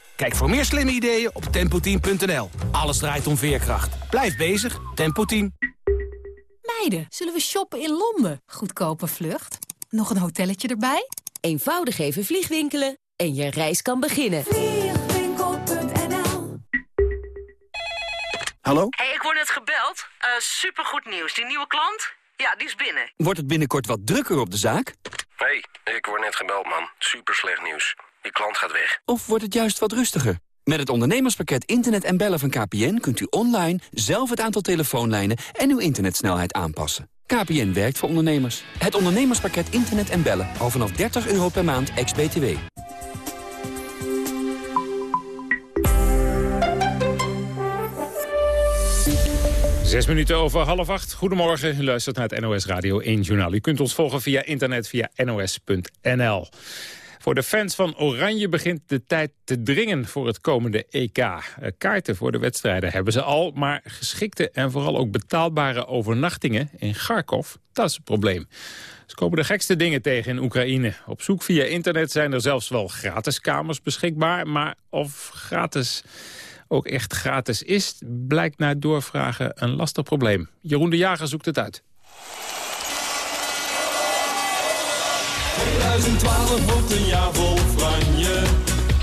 Speaker 24: Kijk voor meer slimme ideeën op tempoteam.nl. Alles draait om veerkracht. Blijf bezig, Tempo Team.
Speaker 30: Meiden, zullen we shoppen in Londen? Goedkope vlucht. Nog een hotelletje erbij?
Speaker 31: Eenvoudig even vliegwinkelen en je reis kan beginnen.
Speaker 30: Vliegwinkel.nl
Speaker 3: Hallo?
Speaker 4: hey, ik word net gebeld. Uh, supergoed nieuws. Die nieuwe klant? Ja, die is binnen.
Speaker 3: Wordt het binnenkort wat drukker op de zaak?
Speaker 32: hey, ik word net gebeld, man. Super slecht nieuws. Die klant gaat weg.
Speaker 3: Of wordt het juist wat rustiger? Met het ondernemerspakket Internet en Bellen van KPN... kunt u online zelf het aantal telefoonlijnen en uw internetsnelheid aanpassen. KPN werkt voor ondernemers. Het ondernemerspakket Internet en Bellen. Al vanaf 30 euro per maand, ex-BTW.
Speaker 9: Zes minuten over half acht. Goedemorgen, u luistert naar het NOS Radio 1 Journaal. U kunt ons volgen via internet via nos.nl. Voor de fans van Oranje begint de tijd te dringen voor het komende EK. Eh, kaarten voor de wedstrijden hebben ze al, maar geschikte en vooral ook betaalbare overnachtingen in Kharkov, dat is het probleem. Ze komen de gekste dingen tegen in Oekraïne. Op zoek via internet zijn er zelfs wel gratis kamers beschikbaar, maar of gratis ook echt gratis is, blijkt na doorvragen een lastig probleem. Jeroen de Jager zoekt het uit.
Speaker 33: 2012 wordt een jaar vol franje.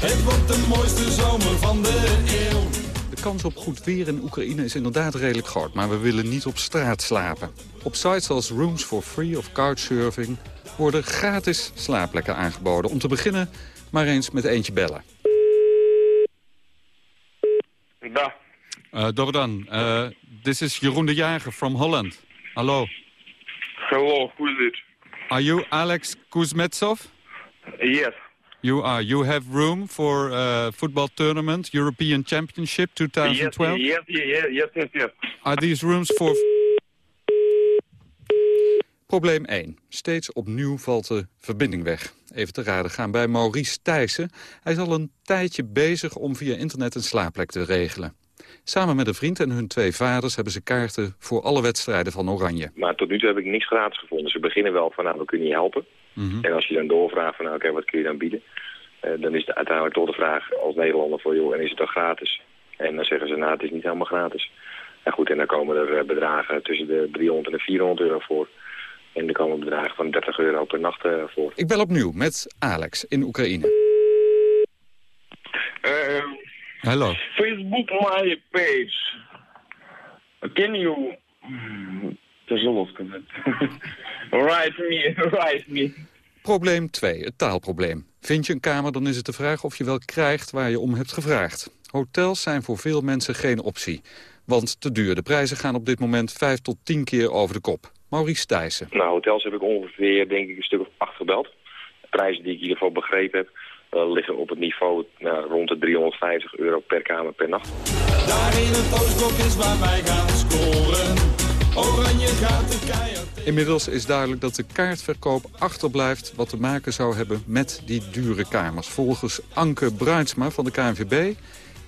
Speaker 33: Het wordt de mooiste zomer van de eeuw.
Speaker 34: De kans op goed weer in Oekraïne is inderdaad redelijk groot, maar we willen niet op straat slapen. Op sites als Rooms for Free of Couchsurfing worden gratis slaapplekken aangeboden. Om te beginnen maar eens met eentje bellen.
Speaker 35: Da.
Speaker 34: Uh, Dobar dan. Uh, this is Jeroen de Jager from Holland. Hallo.
Speaker 35: Hello, who is it?
Speaker 34: Are you Alex Kuzmetsov?
Speaker 35: Yes.
Speaker 34: You are. You have room for uh, football tournament, European Championship 2012?
Speaker 35: Yes, yes, yes, yes, yes, yes.
Speaker 34: Are these rooms for... Probleem 1. Steeds opnieuw valt de verbinding weg. Even te raden gaan bij Maurice Thijssen. Hij is al een tijdje bezig om via internet een slaapplek te regelen. Samen met een vriend en hun twee vaders hebben ze kaarten voor alle wedstrijden van Oranje.
Speaker 35: Maar tot nu toe heb ik niks gratis gevonden. Ze beginnen wel van, nou, we kunnen je helpen.
Speaker 34: Mhm.
Speaker 35: En als je dan doorvraagt van, nou, oké, wat kun je dan bieden? Uh, dan is het uiteindelijk toch de vraag als Nederlander voor, joh, en is het dan gratis? En dan zeggen ze, nou, het is niet helemaal gratis. En goed, en dan komen er bedragen tussen de 300 en 400 euro voor. En er komen bedragen van 30 euro per nacht uh, voor.
Speaker 34: Ik bel opnieuw met Alex in Oekraïne.
Speaker 35: Uh,
Speaker 34: Hallo.
Speaker 35: Facebook my page. Can you... Тяжело write me, write me.
Speaker 34: Probleem 2, het taalprobleem. Vind je een kamer, dan is het de vraag of je wel krijgt waar je om hebt gevraagd. Hotels zijn voor veel mensen geen optie. Want te duur. De prijzen gaan op dit moment 5 tot 10 keer over de kop. Maurice Thijssen.
Speaker 35: Nou, hotels heb ik ongeveer, denk ik, een stuk of acht gebeld. De prijzen die ik in ieder geval begrepen heb, uh, liggen op het niveau nou, rond de 350 euro per kamer per nacht.
Speaker 33: Daar in het Oostblok is waar wij gaan scoren. Oranje gaat de keihard...
Speaker 34: Inmiddels is duidelijk dat de kaartverkoop achterblijft wat te maken zou hebben met die dure kamers. Volgens Anke Bruinsma van de KNVB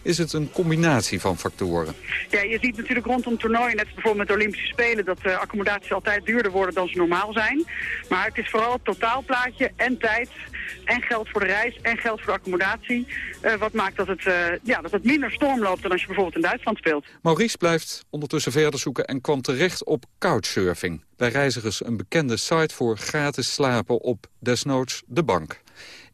Speaker 34: is het een combinatie van factoren.
Speaker 36: Ja, je ziet natuurlijk rondom toernooien, net bijvoorbeeld met de Olympische Spelen, dat de accommodaties altijd duurder worden dan ze normaal zijn. Maar het is vooral het totaalplaatje en tijd en geld voor de reis en geld voor de accommodatie. Uh, wat maakt dat het, uh, ja, dat het minder storm loopt dan als je bijvoorbeeld in Duitsland speelt.
Speaker 34: Maurice blijft ondertussen verder zoeken en kwam terecht op couchsurfing. Bij reizigers een bekende site voor gratis slapen op desnoods de bank.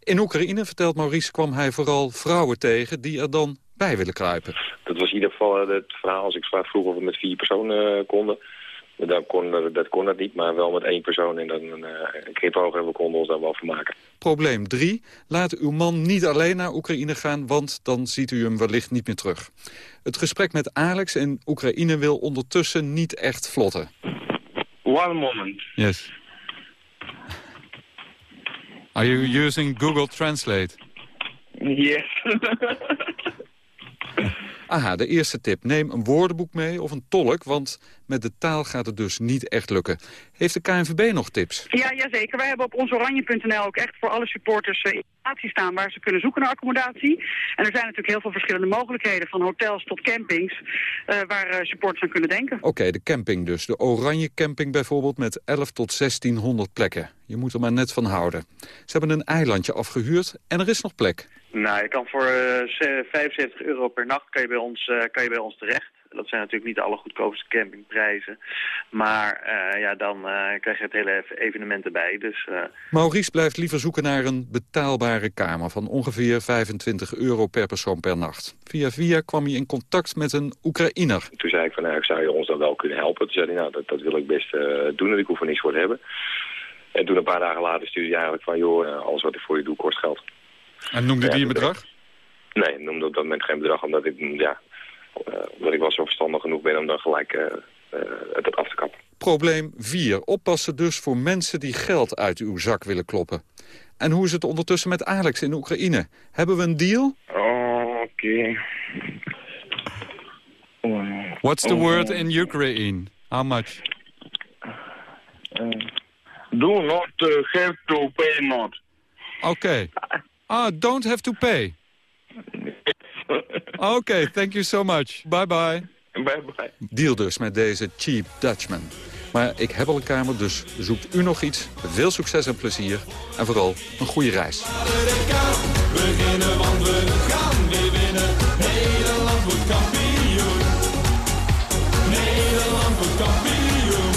Speaker 34: In Oekraïne, vertelt Maurice, kwam hij vooral vrouwen tegen die er dan bij willen kruipen.
Speaker 35: Dat was in ieder geval het verhaal als ik vroeg of we met vier personen uh, konden. Dan kon, dat kon dat niet, maar wel met één persoon en dan uh, een knipoog en we konden ons daar wel vermaken.
Speaker 34: Probleem 3. Laat uw man niet alleen naar Oekraïne gaan, want dan ziet u hem wellicht niet meer terug. Het gesprek met Alex in Oekraïne wil ondertussen niet echt vlotten.
Speaker 37: One moment.
Speaker 34: Yes. Are you using Google Translate?
Speaker 37: Yes.
Speaker 34: Aha, de eerste tip. Neem een woordenboek mee of een tolk, want met de taal gaat het dus niet echt lukken. Heeft de KNVB nog tips?
Speaker 36: Ja, jazeker. Wij hebben op onsoranje.nl ook echt voor alle supporters uh, informatie staan waar ze kunnen zoeken naar accommodatie. En er zijn natuurlijk heel veel verschillende mogelijkheden, van hotels tot campings, uh, waar uh, supporters aan kunnen denken.
Speaker 34: Oké, okay, de camping dus. De Oranje Camping bijvoorbeeld met 11 tot 1600 plekken. Je moet er maar net van houden. Ze hebben een eilandje afgehuurd en er is nog plek.
Speaker 37: Nou, je kan voor uh, 75 euro per nacht kan je bij ons, uh, kan je bij ons terecht. Dat zijn natuurlijk niet de allergoedkoopste campingprijzen. Maar uh, ja, dan krijg je het hele evenement erbij. Dus,
Speaker 34: Maurice blijft liever zoeken naar een betaalbare kamer... van ongeveer 25 euro per persoon per nacht. Via via kwam hij in contact met een Oekraïner.
Speaker 35: Toen zei ik van, nou, zou je ons dan wel kunnen helpen. Toen zei hij, nou, dat, dat wil ik best doen en ik hoef er niks voor te hebben. En toen een paar dagen later stuurde hij eigenlijk van... joh, alles wat ik voor je doe kost geld.
Speaker 34: En noemde die een bedrag?
Speaker 35: Nee, ik noemde op dat moment geen bedrag, omdat ik, ja, uh, omdat ik wel zo verstandig genoeg ben om dan gelijk uh, uh, het af te kappen.
Speaker 34: Probleem 4. Oppassen dus voor mensen die geld uit uw zak willen kloppen. En hoe is het ondertussen met Alex in Oekraïne? Hebben we een deal?
Speaker 37: Oh, oké.
Speaker 34: Okay. What's the word in Ukraine? How much?
Speaker 37: do not have to pay not.
Speaker 34: Oké. Okay. Ah, don't have to pay. Oké, okay, thank you so much. Bye bye.
Speaker 37: Bye bye.
Speaker 34: Deal dus met deze cheap Dutchman. Maar ik heb al een kamer, dus zoekt u nog iets. Veel succes en plezier. En vooral een goede reis.
Speaker 38: Beginnen, want we gaan weer winnen. Nederland wordt kampioen. Nederland wordt kampioen.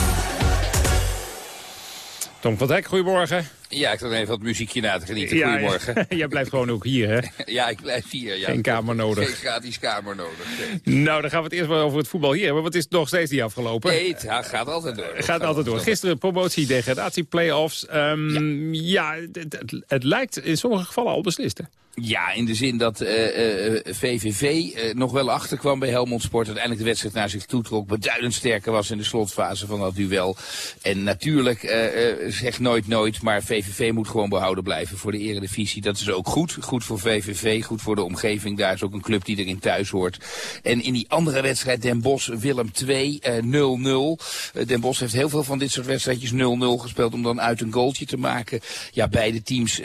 Speaker 9: Tom van Dijk, goedemorgen.
Speaker 39: Ja, ik zat even wat muziekje na te genieten.
Speaker 9: Ja,
Speaker 39: Goedemorgen.
Speaker 9: Jij blijft gewoon ook hier, hè?
Speaker 39: ja, ik blijf hier. Ja.
Speaker 9: Geen kamer nodig.
Speaker 39: Geen gratis kamer nodig.
Speaker 9: Nou, dan gaan we het eerst wel over het voetbal hier hebben. Want het is nog steeds niet afgelopen.
Speaker 39: Nee, het gaat altijd door.
Speaker 9: Het gaat altijd door. Gisteren promotie, degradatie, play-offs. Um, ja, ja het, het, het, lijkt in sommige gevallen al beslist, hè?
Speaker 39: Ja, in de zin dat uh, uh, VVV uh, nog wel achterkwam bij Helmond Sport. Uiteindelijk de wedstrijd naar zich toetrok. Beduidend sterker was in de slotfase van dat duel. En natuurlijk, zeg nooit nooit, maar VVV moet gewoon behouden blijven voor de eredivisie. Dat is ook goed. Goed voor VVV, goed voor de omgeving. Daar is ook een club die erin thuis hoort. En in die andere wedstrijd, Den Bosch, Willem 2, 0-0. Den Bosch heeft heel veel van dit soort wedstrijdjes 0-0 gespeeld om dan uit een goaltje te maken. Ja, beide teams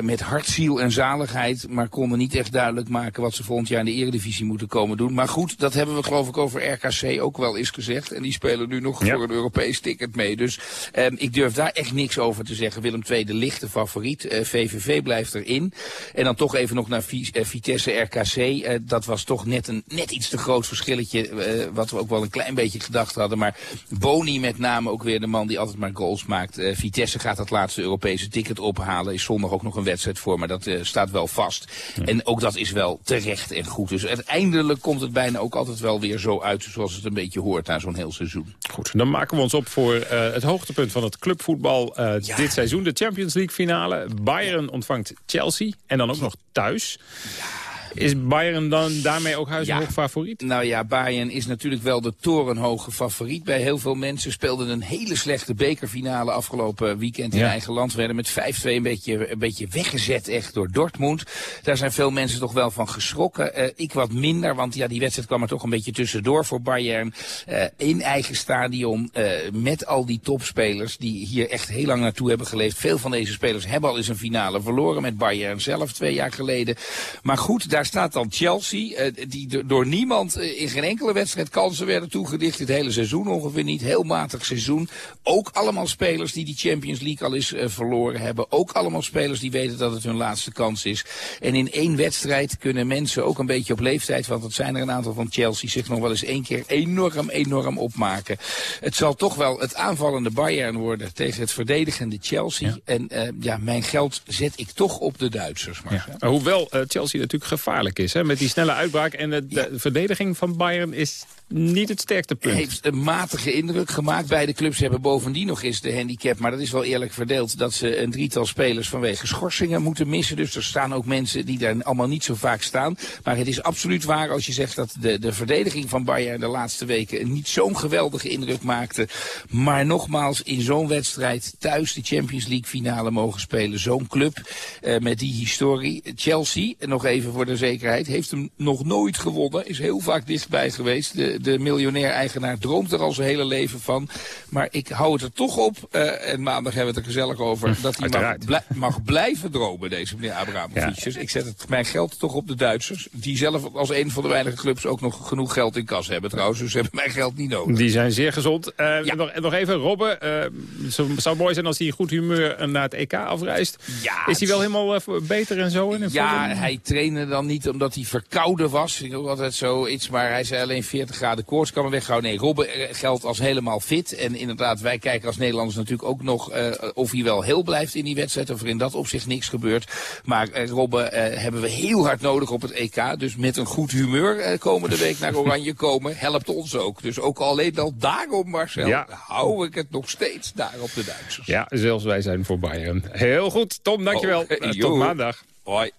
Speaker 39: met hartziel en zaligheid maar konden niet echt duidelijk maken wat ze volgend jaar in de eredivisie moeten komen doen. Maar goed, dat hebben we geloof ik over RKC ook wel eens gezegd. En die spelen nu nog ja. voor een Europees ticket mee. Dus um, ik durf daar echt niks over te zeggen. Willem II de lichte favoriet. Uh, VVV blijft erin. En dan toch even nog naar v uh, Vitesse RKC. Uh, dat was toch net een net iets te groot verschilletje. wat we ook wel een klein beetje gedacht hadden. Maar Boni met name ook weer de man die altijd maar goals maakt. Vitesse gaat dat laatste Europese ticket ophalen. Is zondag ook nog een wedstrijd voor. Maar dat staat wel vast. Ja. En ook dat is wel terecht en goed. Dus uiteindelijk komt het bijna ook altijd wel weer zo uit... zoals het een beetje hoort na zo'n heel seizoen.
Speaker 9: Goed, dan maken we ons op voor uh, het hoogtepunt van het clubvoetbal uh, ja. dit seizoen. De Champions League finale. Bayern ontvangt Chelsea en dan ook nog thuis. Ja. Is Bayern dan daarmee ook huishoog ja. favoriet?
Speaker 39: Nou ja, Bayern is natuurlijk wel de torenhoge favoriet bij heel veel mensen. Speelden een hele slechte bekerfinale afgelopen weekend in ja. eigen land. Werden met 5-2 een beetje, een beetje weggezet echt door Dortmund. Daar zijn veel mensen toch wel van geschrokken. Uh, ik wat minder, want ja, die wedstrijd kwam er toch een beetje tussendoor voor Bayern. Uh, in eigen stadion, uh, met al die topspelers die hier echt heel lang naartoe hebben geleefd. Veel van deze spelers hebben al eens een finale verloren met Bayern zelf twee jaar geleden. Maar goed, daar staat dan Chelsea, uh, die door niemand uh, in geen enkele wedstrijd kansen werden toegedicht. Het hele seizoen ongeveer niet. Heel matig seizoen. Ook allemaal spelers die die Champions League al eens uh, verloren hebben. Ook allemaal spelers die weten dat het hun laatste kans is. En in één wedstrijd kunnen mensen ook een beetje op leeftijd, want het zijn er een aantal van Chelsea, zich nog wel eens één keer enorm, enorm opmaken. Het zal toch wel het aanvallende Bayern worden tegen het verdedigende Chelsea. Ja. En ja, mijn geld zet ik toch op de Duitsers. Maar,
Speaker 9: ja. Hoewel Chelsea natuurlijk gevaarlijk is. Hè? Met die snelle uitbraak. En de, verdediging van Bayern is niet het sterkste punt.
Speaker 39: Heeft een matige indruk gemaakt. Beide clubs hebben bovendien nog eens de handicap. Maar dat is wel eerlijk verdeeld dat ze een drietal spelers vanwege schorsingen moeten missen. Dus er staan ook mensen die daar allemaal niet zo vaak staan. Maar het is absoluut waar als je zegt dat de, de verdediging van Bayern de laatste weken niet zo'n geweldige indruk maakte. Maar nogmaals, in zo'n wedstrijd thuis de Champions League finale mogen spelen. Zo'n club eh, met die historie. Chelsea, nog even voor de zekerheid, heeft hem nog nooit gewonnen. Is heel vaak dichtbij geweest. De, de miljonair-eigenaar droomt er al zijn hele leven van. Maar ik hou het er toch op, eh, en maandag hebben we het er gezellig over, dat hij mag, mag blijven dromen, deze meneer Abramovic. Dus ik zet het, mijn geld toch op de Duitsers. Die zelf als een van de weinige clubs ook nog genoeg geld in kas hebben trouwens. Dus ze hebben mijn geld niet nodig.
Speaker 9: Die zijn zeer gezond. Eh, nog, nog even, Robben. eh, het zou- zou mooi zijn als hij in goed humeur naar het EK afreist.
Speaker 39: Ja,
Speaker 9: is hij wel helemaal beter en zo? In
Speaker 39: Ja,
Speaker 9: vorm?
Speaker 39: hij trainde dan niet omdat hij verkouden was. Ik ook altijd zoiets, maar hij zei alleen 40 graden koorts kan me weghouden. Nee, Robben eh, geldt als helemaal fit. En inderdaad, wij kijken als Nederlanders natuurlijk ook nog eh, of hij wel heel blijft in die wedstrijd. Of er in dat opzicht niks gebeurt. Maar eh, Robben hebben we heel hard nodig op het EK. Dus met een goed humeur komende week naar Oranje komen, helpt ons ook. Dus ook alleen al daarom, Marcel,
Speaker 9: Ja.
Speaker 39: hou ik het nog steeds daar op de Duitsers.
Speaker 9: Ja, zelfs wij zijn voor Bayern. Heel goed, Tom, dankjewel. Eh, tot maandag.
Speaker 39: Hoi.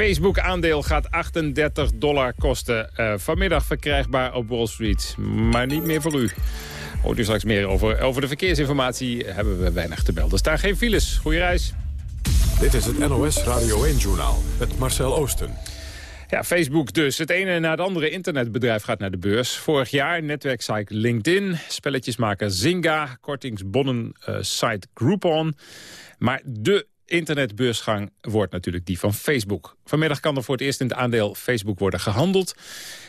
Speaker 9: Facebook-aandeel gaat 38 dollar kosten. Eh, vanmiddag verkrijgbaar op Wall Street. Maar niet meer voor u. Hoort u straks meer over. Over de verkeersinformatie hebben we weinig te melden. Er staan geen files. Goeie reis.
Speaker 1: Dit is het NOS Radio 1-journaal met Marcel Oosten.
Speaker 9: Ja, Facebook dus. Het ene na het andere internetbedrijf gaat naar de beurs. Vorig jaar netwerksite LinkedIn, spelletjesmaker Zynga, kortingsbonnen eh, site Groupon. Maar de internetbeursgang wordt natuurlijk die van Facebook. Vanmiddag kan er voor het eerst in het aandeel Facebook worden gehandeld.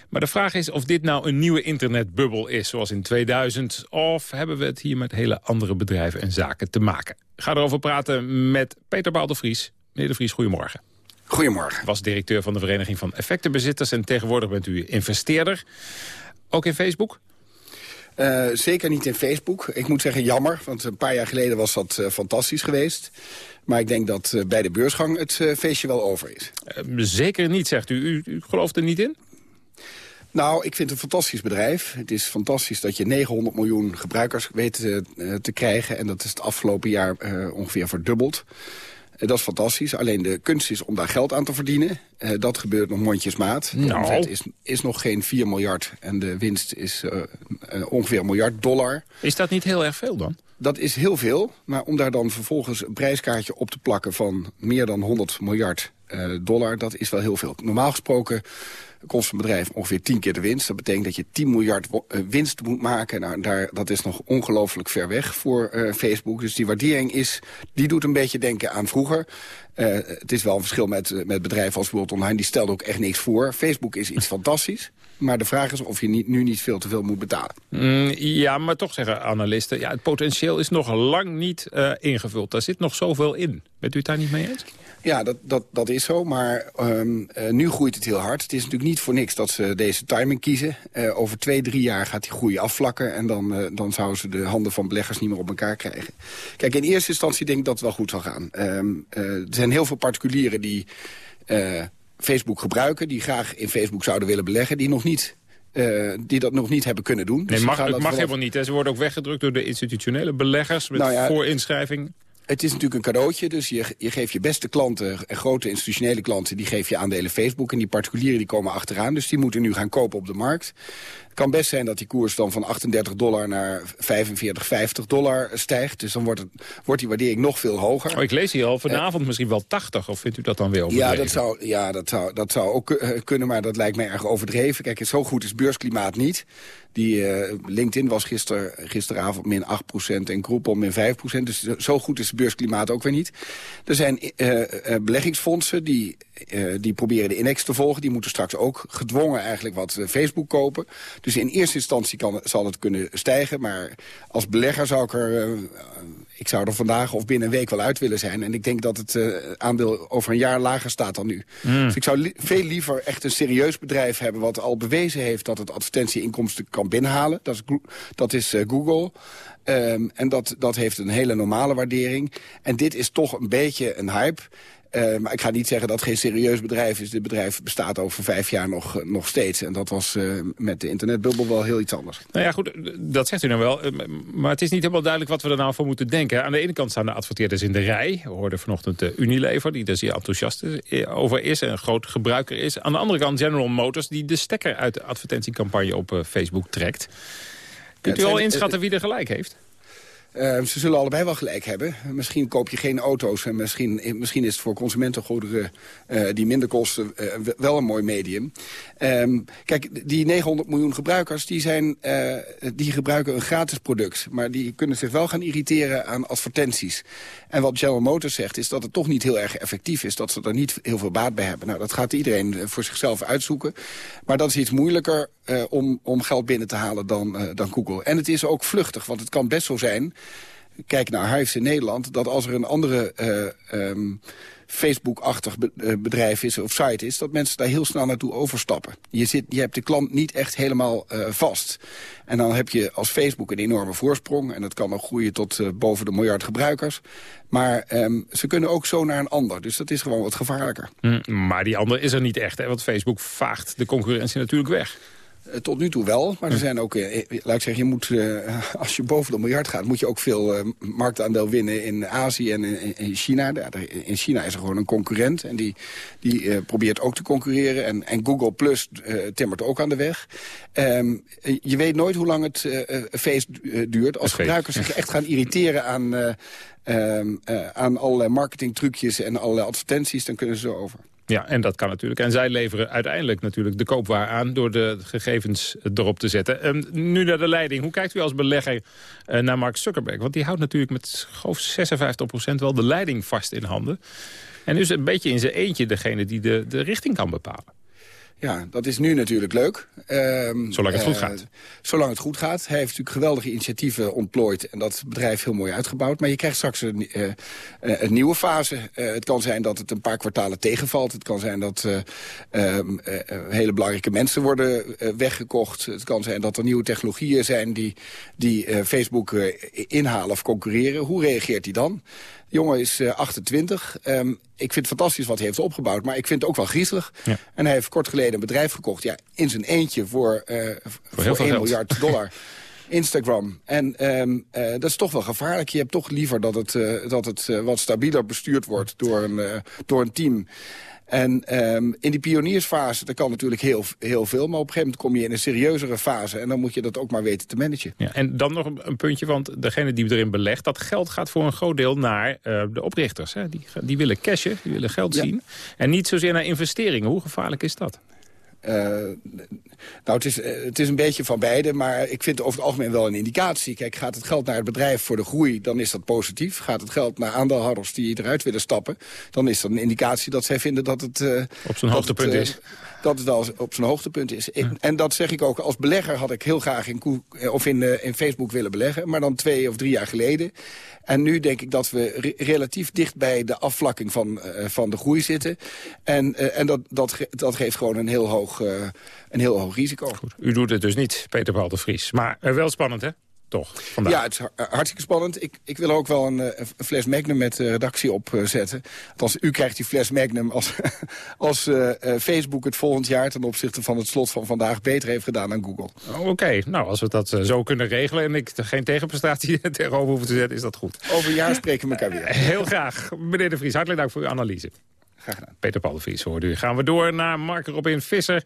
Speaker 9: Maar de vraag is of dit nou een nieuwe internetbubbel is, zoals in 2000... of hebben we het hier met hele andere bedrijven en zaken te maken? Ik ga erover praten met Peter Baal de Vries. Meneer de Vries, goedemorgen.
Speaker 40: Goedemorgen.
Speaker 9: Was directeur van de Vereniging van Effectenbezitters... en tegenwoordig bent u investeerder. Ook in Facebook?
Speaker 40: Eh, zeker niet in Facebook. Ik moet zeggen jammer, want een paar jaar geleden was dat eh, fantastisch geweest. Maar ik denk dat eh, bij de beursgang het eh, feestje wel over is.
Speaker 9: Eh, zeker niet, zegt u. u. U gelooft er niet in?
Speaker 40: Nou, ik vind het een fantastisch bedrijf. Het is fantastisch dat je 900 miljoen gebruikers weet eh, eh, te krijgen. En dat is het afgelopen jaar ongeveer verdubbeld. Eh, dat is fantastisch. Alleen de kunst is om daar geld aan te verdienen. Dat gebeurt nog mondjesmaat. De
Speaker 9: Nou.
Speaker 40: omzet is, is nog geen 4 miljard. En de winst is ongeveer een miljard dollar.
Speaker 9: Is dat niet heel erg veel dan?
Speaker 40: Dat is heel veel, maar om daar dan vervolgens een prijskaartje op te plakken van meer dan 100 miljard eh, dollar, dat is wel heel veel. Normaal gesproken kost een bedrijf ongeveer 10 keer de winst. Dat betekent dat je 10 miljard eh, winst moet maken. Nou, daar, dat is nog ongelooflijk ver weg voor eh, Facebook. Dus die waardering is, die doet een beetje denken aan vroeger. Het is wel een verschil met, met bedrijven als World Online. Die stelde ook echt niks voor. Facebook is iets fantastisch. Maar de vraag is of je niet, nu niet veel te veel moet betalen.
Speaker 9: Mm, ja, maar toch zeggen analisten... Ja, het potentieel is nog lang niet eh, ingevuld. Daar zit nog zoveel in. Bent u het daar niet mee eens?
Speaker 40: Ja, dat, dat, dat is zo, maar ehm, eh, nu groeit het heel hard. Het is natuurlijk niet voor niks dat ze deze timing kiezen. Eh, over twee, drie jaar gaat die groei afvlakken... en dan, eh, dan zouden ze de handen van beleggers niet meer op elkaar krijgen. Kijk, in eerste instantie denk ik dat het wel goed zal gaan. Ehm, eh, er zijn heel veel particulieren die Facebook gebruiken... die graag in Facebook zouden willen beleggen, die, nog niet, eh, die dat nog niet hebben kunnen doen. Dus
Speaker 9: Nee, mag, het mag helemaal niet. Hè. Ze worden ook weggedrukt door de institutionele beleggers... met
Speaker 40: Nou ja,
Speaker 9: voorinschrijving.
Speaker 40: Het is natuurlijk een cadeautje, dus je, je geeft je beste klanten... en grote institutionele klanten, die geef je aandelen Facebook... en die particulieren die komen achteraan, dus die moeten nu gaan kopen op de markt. Het kan best zijn dat die koers dan van 38 dollar naar 45, 50 dollar stijgt. Dus dan wordt, het, wordt die waardering nog veel hoger.
Speaker 9: Oh, ik lees hier al vanavond misschien wel 80. Of vindt u dat dan weer overdreven?
Speaker 40: Ja, dat zou, ja dat, zou, dat zou ook eh, kunnen, maar dat lijkt mij erg overdreven. Kijk, zo goed is beursklimaat niet. Die, eh, LinkedIn was gister, gisteravond min 8% en Groupon min 5%. Dus zo goed is het beursklimaat ook weer niet. Er zijn eh, eh, beleggingsfondsen die, eh, die proberen de index te volgen. Die moeten straks ook gedwongen eigenlijk wat eh, Facebook kopen. Dus in eerste instantie kan, zal het kunnen stijgen. Maar als belegger zou ik er... eh, ik zou er vandaag of binnen een week wel uit willen zijn. En ik denk dat het eh, aandeel over een jaar lager staat dan nu.
Speaker 9: Mm.
Speaker 40: Dus ik zou li- veel liever echt een serieus bedrijf hebben... wat al bewezen heeft dat het advertentieinkomsten kan binnenhalen. Dat is, dat is eh, Google. Ehm, en dat, dat heeft een hele normale waardering. En dit is toch een beetje een hype. Eh, maar ik ga niet zeggen dat het geen serieus bedrijf is. Dit bedrijf bestaat over vijf jaar nog, nog steeds. En dat was uh, met de internetbubbel wel heel iets anders.
Speaker 9: Nou ja, goed, dat zegt u nou wel. Maar het is niet helemaal duidelijk wat we er nou voor moeten denken. Aan de ene kant staan de adverteerders in de rij. We hoorden vanochtend de Unilever, die er zeer enthousiast over is... en een groot gebruiker is. Aan de andere kant General Motors, die de stekker uit de advertentiecampagne op Facebook trekt. Kunt u al inschatten wie er gelijk heeft?
Speaker 40: Uh, ze zullen allebei wel gelijk hebben. Misschien koop je geen auto's en misschien, misschien is het voor consumentengoederen uh, die minder kosten uh, wel een mooi medium. Um, kijk, die 900 miljoen gebruikers die, zijn, die gebruiken een gratis product. Maar die kunnen zich wel gaan irriteren aan advertenties. En wat General Motors zegt is dat het toch niet heel erg effectief is. Dat ze er niet heel veel baat bij hebben. Nou, dat gaat iedereen voor zichzelf uitzoeken. Maar dat is iets moeilijker om, om geld binnen te halen dan, dan Google. En het is ook vluchtig, want het kan best zo zijn kijk naar Hives in Nederland... dat als er een andere uh, um, Facebook-achtig bedrijf is of site is... dat mensen daar heel snel naartoe overstappen. Je, zit, je hebt de klant niet echt helemaal uh, vast. En dan heb je als Facebook een enorme voorsprong... en dat kan nog groeien tot boven de miljard gebruikers. Maar um, ze kunnen ook zo naar een ander. Dus dat is gewoon wat gevaarlijker.
Speaker 9: Mm, maar die ander is er niet echt, hè? want Facebook vaagt de concurrentie natuurlijk weg.
Speaker 40: Eh, tot nu toe wel, maar er zijn ook, eh, eh, laat ik zeggen, je moet, als je boven de miljard gaat, moet je ook veel marktaandeel winnen in Azië en in, in China. in China is er gewoon een concurrent en die, die probeert ook te concurreren. En, en Google Plus timmert ook aan de weg. Um, je weet nooit hoe lang het feest duurt. Als gebruikers zich echt gaan irriteren aan, uh, aan allerlei marketingtrucjes en allerlei advertenties, dan kunnen ze zo over.
Speaker 9: Ja, en dat kan natuurlijk. En zij leveren uiteindelijk natuurlijk de koopwaar aan... door de gegevens erop te zetten. Um, nu naar de leiding. Hoe kijkt u als belegger uh, naar Mark Zuckerberg? Want die houdt natuurlijk met geloof 56% wel de leiding vast in handen. En is een beetje in zijn eentje degene die de, de richting kan bepalen.
Speaker 40: Ja, dat is nu natuurlijk leuk.
Speaker 9: Um, zolang het goed gaat. Uh,
Speaker 40: zolang het goed gaat. Hij heeft natuurlijk geweldige initiatieven ontplooid... en dat bedrijf heel mooi uitgebouwd. Maar je krijgt straks een, uh, een nieuwe fase. Uh, het kan zijn dat het een paar kwartalen tegenvalt. Het kan zijn dat um, hele belangrijke mensen worden weggekocht. Het kan zijn dat er nieuwe technologieën zijn... die, die Facebook inhalen of concurreren. Hoe reageert hij dan? Jongen is uh, 28. Um, ik vind het fantastisch wat hij heeft opgebouwd, maar ik vind het ook wel griezelig. Ja. En hij heeft kort geleden een bedrijf gekocht, ja, in zijn eentje voor, uh, voor, voor 1 miljard dollar. Instagram. En um, uh, dat is toch wel gevaarlijk. Je hebt toch liever dat het, uh, dat het uh, wat stabieler bestuurd wordt door een, door een team. En um, in die pioniersfase, dat kan natuurlijk heel, heel veel... maar op een gegeven moment kom je in een serieuzere fase... en dan moet je dat ook maar weten te managen.
Speaker 9: Ja, en dan nog een, puntje, want degene die erin belegt... dat geld gaat voor een groot deel naar uh, de oprichters. Hè? Die, die willen cashen, die willen geld ja. zien. En niet zozeer naar investeringen. Hoe gevaarlijk is dat?
Speaker 40: Uh, nou, het is, het is een beetje van beide, maar ik vind het over het algemeen wel een indicatie. Kijk, gaat het geld naar het bedrijf voor de groei, dan is dat positief. Gaat het geld naar aandeelhouders die eruit willen stappen... dan is dat een indicatie dat zij vinden dat het... Uh,
Speaker 9: Op zijn hoogtepunt is
Speaker 40: dat het al op zijn hoogtepunt is. Ik, en dat zeg ik ook, als belegger had ik heel graag in, of in, uh, in Facebook willen beleggen. Maar dan twee of drie jaar geleden. En nu denk ik dat we re relatief dicht bij de afvlakking van, uh, van de groei zitten. En, uh, en dat, dat, ge dat geeft gewoon een heel hoog, een heel hoog risico.
Speaker 9: Goed. U doet het dus niet, Peter Paul de Vries. Maar wel spannend, hè? Toch? Vandaag.
Speaker 40: Ja, het is hartstikke spannend. Ik, ik wil ook wel een, een fles Magnum met uh, redactie opzetten. Althans, u krijgt die fles Magnum als, als uh, Facebook het volgend jaar... ten opzichte van het slot van vandaag beter heeft gedaan dan Google.
Speaker 9: Oké, okay. nou als we dat zo kunnen regelen... en ik geen tegenprestatie tegenover hoef te zetten, is dat goed.
Speaker 40: Over een jaar spreken we elkaar weer.
Speaker 9: Heel graag. Meneer De Vries, hartelijk dank voor uw analyse.
Speaker 40: Graag gedaan.
Speaker 9: Peter Vries hoorde u. Gaan we door naar Mark Robin Visser.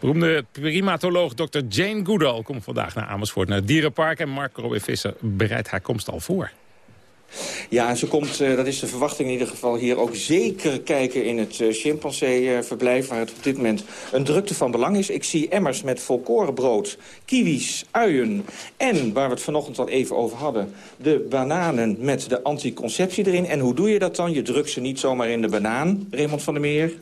Speaker 9: Beroemde primatoloog Dr. Jane Goodall komt vandaag naar Amersfoort naar het dierenpark. En Mark Robin Visser bereidt haar komst al voor.
Speaker 41: Ja, en ze komt, uh, dat is de verwachting in ieder geval hier, ook zeker kijken in het uh, chimpansee-verblijf... waar het op dit moment een drukte van belang is. Ik zie emmers met volkorenbrood, kiwis, uien... en, waar we het vanochtend al even over hadden... de bananen met de anticonceptie erin. En hoe doe je dat dan? Je drukt ze niet zomaar in de banaan, Raymond van der Meer.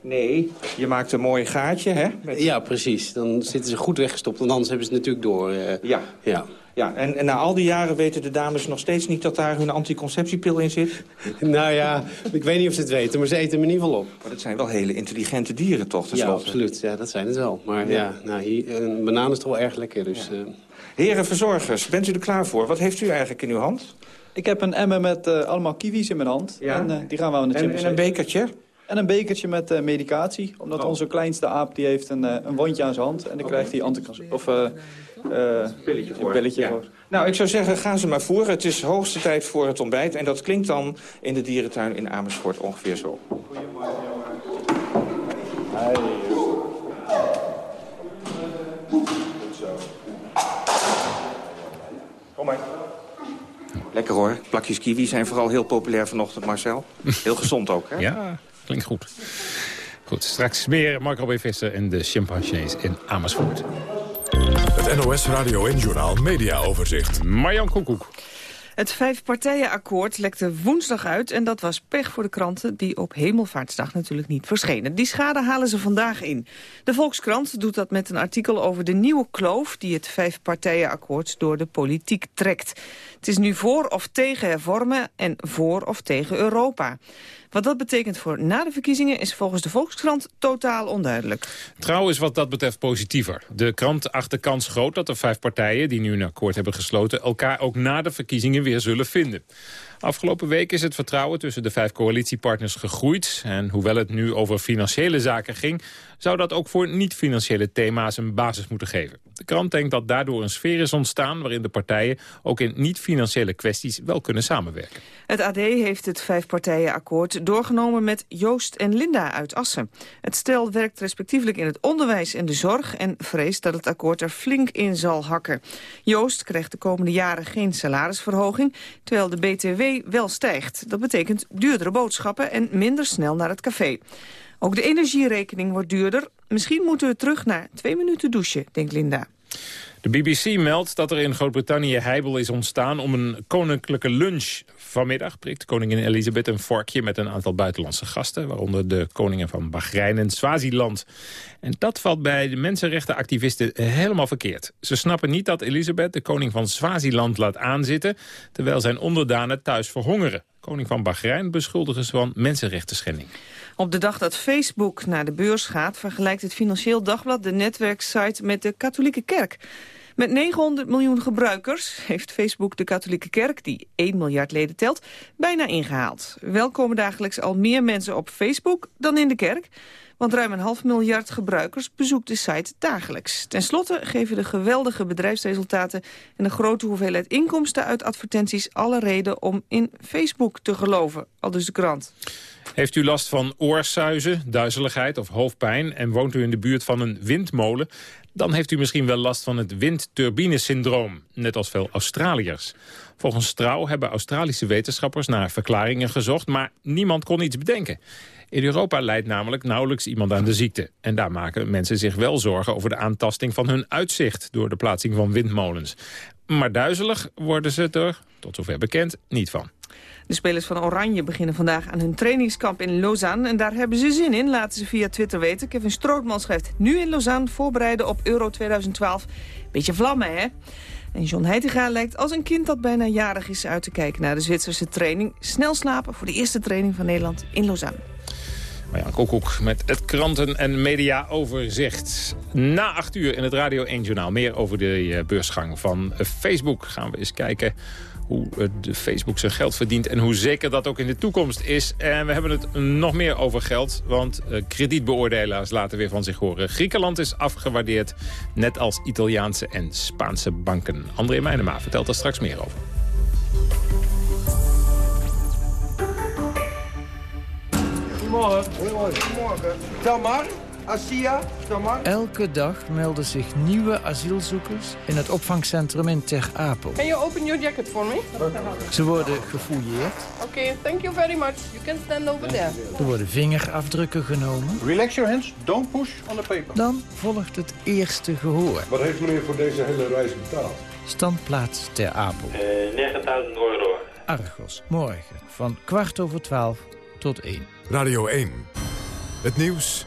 Speaker 41: Nee, je maakt een mooi gaatje, hè?
Speaker 42: Met... Ja, precies. Dan zitten ze goed weggestopt, want anders hebben ze het natuurlijk door. Uh,
Speaker 41: ja. ja. Ja, en, en, na al die jaren weten de dames nog steeds niet dat daar hun anticonceptiepil in zit?
Speaker 42: nou ja, ik weet niet of ze het weten, maar ze eten hem in ieder geval op.
Speaker 41: Maar dat zijn wel hele intelligente dieren, toch?
Speaker 42: Ja, absoluut. Ja, dat zijn het wel. Maar ja, ja nou, hier, een banaan is toch wel erg lekker. Dus, ja. uh...
Speaker 41: Heren verzorgers, bent u er klaar voor? Wat heeft u eigenlijk in uw hand?
Speaker 43: Ik heb een emmer met uh, allemaal kiwis in mijn hand.
Speaker 41: Ja.
Speaker 43: En uh, die gaan we aan de
Speaker 41: en, en een bekertje?
Speaker 43: En een bekertje met uh, medicatie. Omdat oh. onze kleinste aap die heeft een, een wondje aan zijn hand. En dan okay. krijgt hij antikas of
Speaker 41: pilletje voor.
Speaker 43: Een pilletje
Speaker 41: ja.
Speaker 43: voor.
Speaker 41: Nou, ik zou zeggen, ga ze maar voeren. Het is hoogste tijd voor het ontbijt. En dat klinkt dan in de dierentuin in Amersfoort ongeveer zo.
Speaker 43: Goedemorgen.
Speaker 41: Hey. Kom maar. Lekker hoor. Plakjes kiwi zijn vooral heel populair vanochtend, Marcel. Heel gezond ook, hè?
Speaker 9: Ja, klinkt goed. Goed, straks meer Marco B. Visser en de chimpansees in Amersfoort.
Speaker 1: Het NOS Radio en Journaal Media Overzicht.
Speaker 9: Marjan Koekoek.
Speaker 44: Het vijfpartijenakkoord lekte woensdag uit en dat was pech voor de kranten die op Hemelvaartsdag natuurlijk niet verschenen. Die schade halen ze vandaag in. De Volkskrant doet dat met een artikel over de nieuwe kloof die het vijfpartijenakkoord door de politiek trekt. Het is nu voor of tegen hervormen en voor of tegen Europa. Wat dat betekent voor na de verkiezingen is volgens de Volkskrant totaal onduidelijk.
Speaker 9: Trouw is wat dat betreft positiever. De krant acht de kans groot dat de vijf partijen die nu een akkoord hebben gesloten... elkaar ook na de verkiezingen weer zullen vinden. Afgelopen week is het vertrouwen tussen de vijf coalitiepartners gegroeid. En hoewel het nu over financiële zaken ging... zou dat ook voor niet-financiële thema's een basis moeten geven. De krant denkt dat daardoor een sfeer is ontstaan... waarin de partijen ook in niet-financiële kwesties wel kunnen samenwerken.
Speaker 44: Het AD heeft het vijfpartijenakkoord doorgenomen met Joost en Linda uit Assen. Het stel werkt respectievelijk in het onderwijs en de zorg... en vreest dat het akkoord er flink in zal hakken. Joost krijgt de komende jaren geen salarisverhoging... terwijl de BTW wel stijgt. Dat betekent duurdere boodschappen en minder snel naar het café. Ook de energierekening wordt duurder. Misschien moeten we terug naar twee minuten douchen, denkt Linda.
Speaker 9: De BBC meldt dat er in Groot-Brittannië heibel is ontstaan om een koninklijke lunch. Vanmiddag prikt koningin Elisabeth een vorkje met een aantal buitenlandse gasten... waaronder de koningen van Bahrein en Swaziland. En dat valt bij de mensenrechtenactivisten helemaal verkeerd. Ze snappen niet dat Elisabeth de koning van Swaziland laat aanzitten... terwijl zijn onderdanen thuis verhongeren. Koning van Bahrein beschuldigen ze van mensenrechten schending.
Speaker 44: Op de dag dat Facebook naar de beurs gaat... vergelijkt het Financieel Dagblad de netwerksite met de katholieke kerk. Met 900 miljoen gebruikers heeft Facebook de katholieke kerk... die 1 miljard leden telt, bijna ingehaald. Wel komen dagelijks al meer mensen op Facebook dan in de kerk... Want ruim een half miljard gebruikers bezoekt de site dagelijks. Ten slotte geven de geweldige bedrijfsresultaten... en de grote hoeveelheid inkomsten uit advertenties... alle reden om in Facebook te geloven, al dus de krant.
Speaker 9: Heeft u last van oorsuizen, duizeligheid of hoofdpijn... en woont u in de buurt van een windmolen... dan heeft u misschien wel last van het windturbinesyndroom, net als veel Australiërs. Volgens Trouw hebben Australische wetenschappers naar verklaringen gezocht... maar niemand kon iets bedenken. In Europa leidt namelijk nauwelijks iemand aan de ziekte. En daar maken mensen zich wel zorgen over de aantasting van hun uitzicht... door de plaatsing van windmolens. Maar duizelig worden ze er, tot zover bekend, niet van.
Speaker 44: De spelers van Oranje beginnen vandaag aan hun trainingskamp in Lausanne. En daar hebben ze zin in, laten ze via Twitter weten. Kevin Strootman schrijft nu in Lausanne voorbereiden op Euro 2012. Beetje vlammen, hè? En John Heitinga lijkt als een kind dat bijna jarig is uit te kijken naar de Zwitserse training. Snel slapen voor de eerste training van Nederland in Lausanne.
Speaker 9: Marjan Koekoek met het kranten- en mediaoverzicht. Na acht uur in het Radio 1 Journaal. Meer over de beursgang van Facebook. Gaan we eens kijken hoe de Facebook zijn geld verdient... en hoe zeker dat ook in de toekomst is. En we hebben het nog meer over geld, want kredietbeoordelaars laten weer van zich horen. Griekenland is afgewaardeerd, net als Italiaanse en Spaanse banken. André Meijnema vertelt er straks meer over.
Speaker 45: Goedemorgen. Goedemorgen. Tamar, Asia, Tamar.
Speaker 46: Elke dag melden zich nieuwe asielzoekers in het opvangcentrum in Ter Apel.
Speaker 47: Can you open your jacket for me?
Speaker 46: Ze worden gefouilleerd.
Speaker 47: Oké, okay, thank you very much. You can stand over there.
Speaker 46: Er worden vingerafdrukken genomen.
Speaker 45: Relax your hands, don't push on the paper.
Speaker 46: Dan volgt het eerste gehoor.
Speaker 48: Wat heeft meneer voor deze hele reis betaald?
Speaker 46: Standplaats Ter Apel.
Speaker 49: Uh, 9000 euro.
Speaker 46: Argos, morgen van kwart over twaalf tot één.
Speaker 1: Radio 1. Het nieuws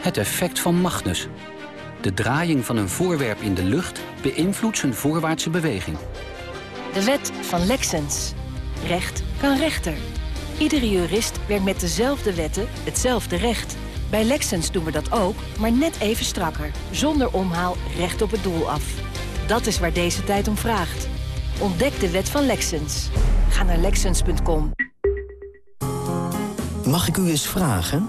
Speaker 50: Het effect van Magnus. De draaiing van een voorwerp in de lucht beïnvloedt zijn voorwaartse beweging.
Speaker 51: De wet van Lexens. Recht kan rechter. Iedere jurist werkt met dezelfde wetten hetzelfde recht. Bij Lexens doen we dat ook, maar net even strakker. Zonder omhaal recht op het doel af. Dat is waar deze tijd om vraagt. Ontdek de wet van Lexens. Ga naar Lexens.com.
Speaker 24: Mag ik u eens vragen?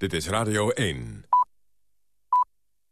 Speaker 1: Dit is Radio 1.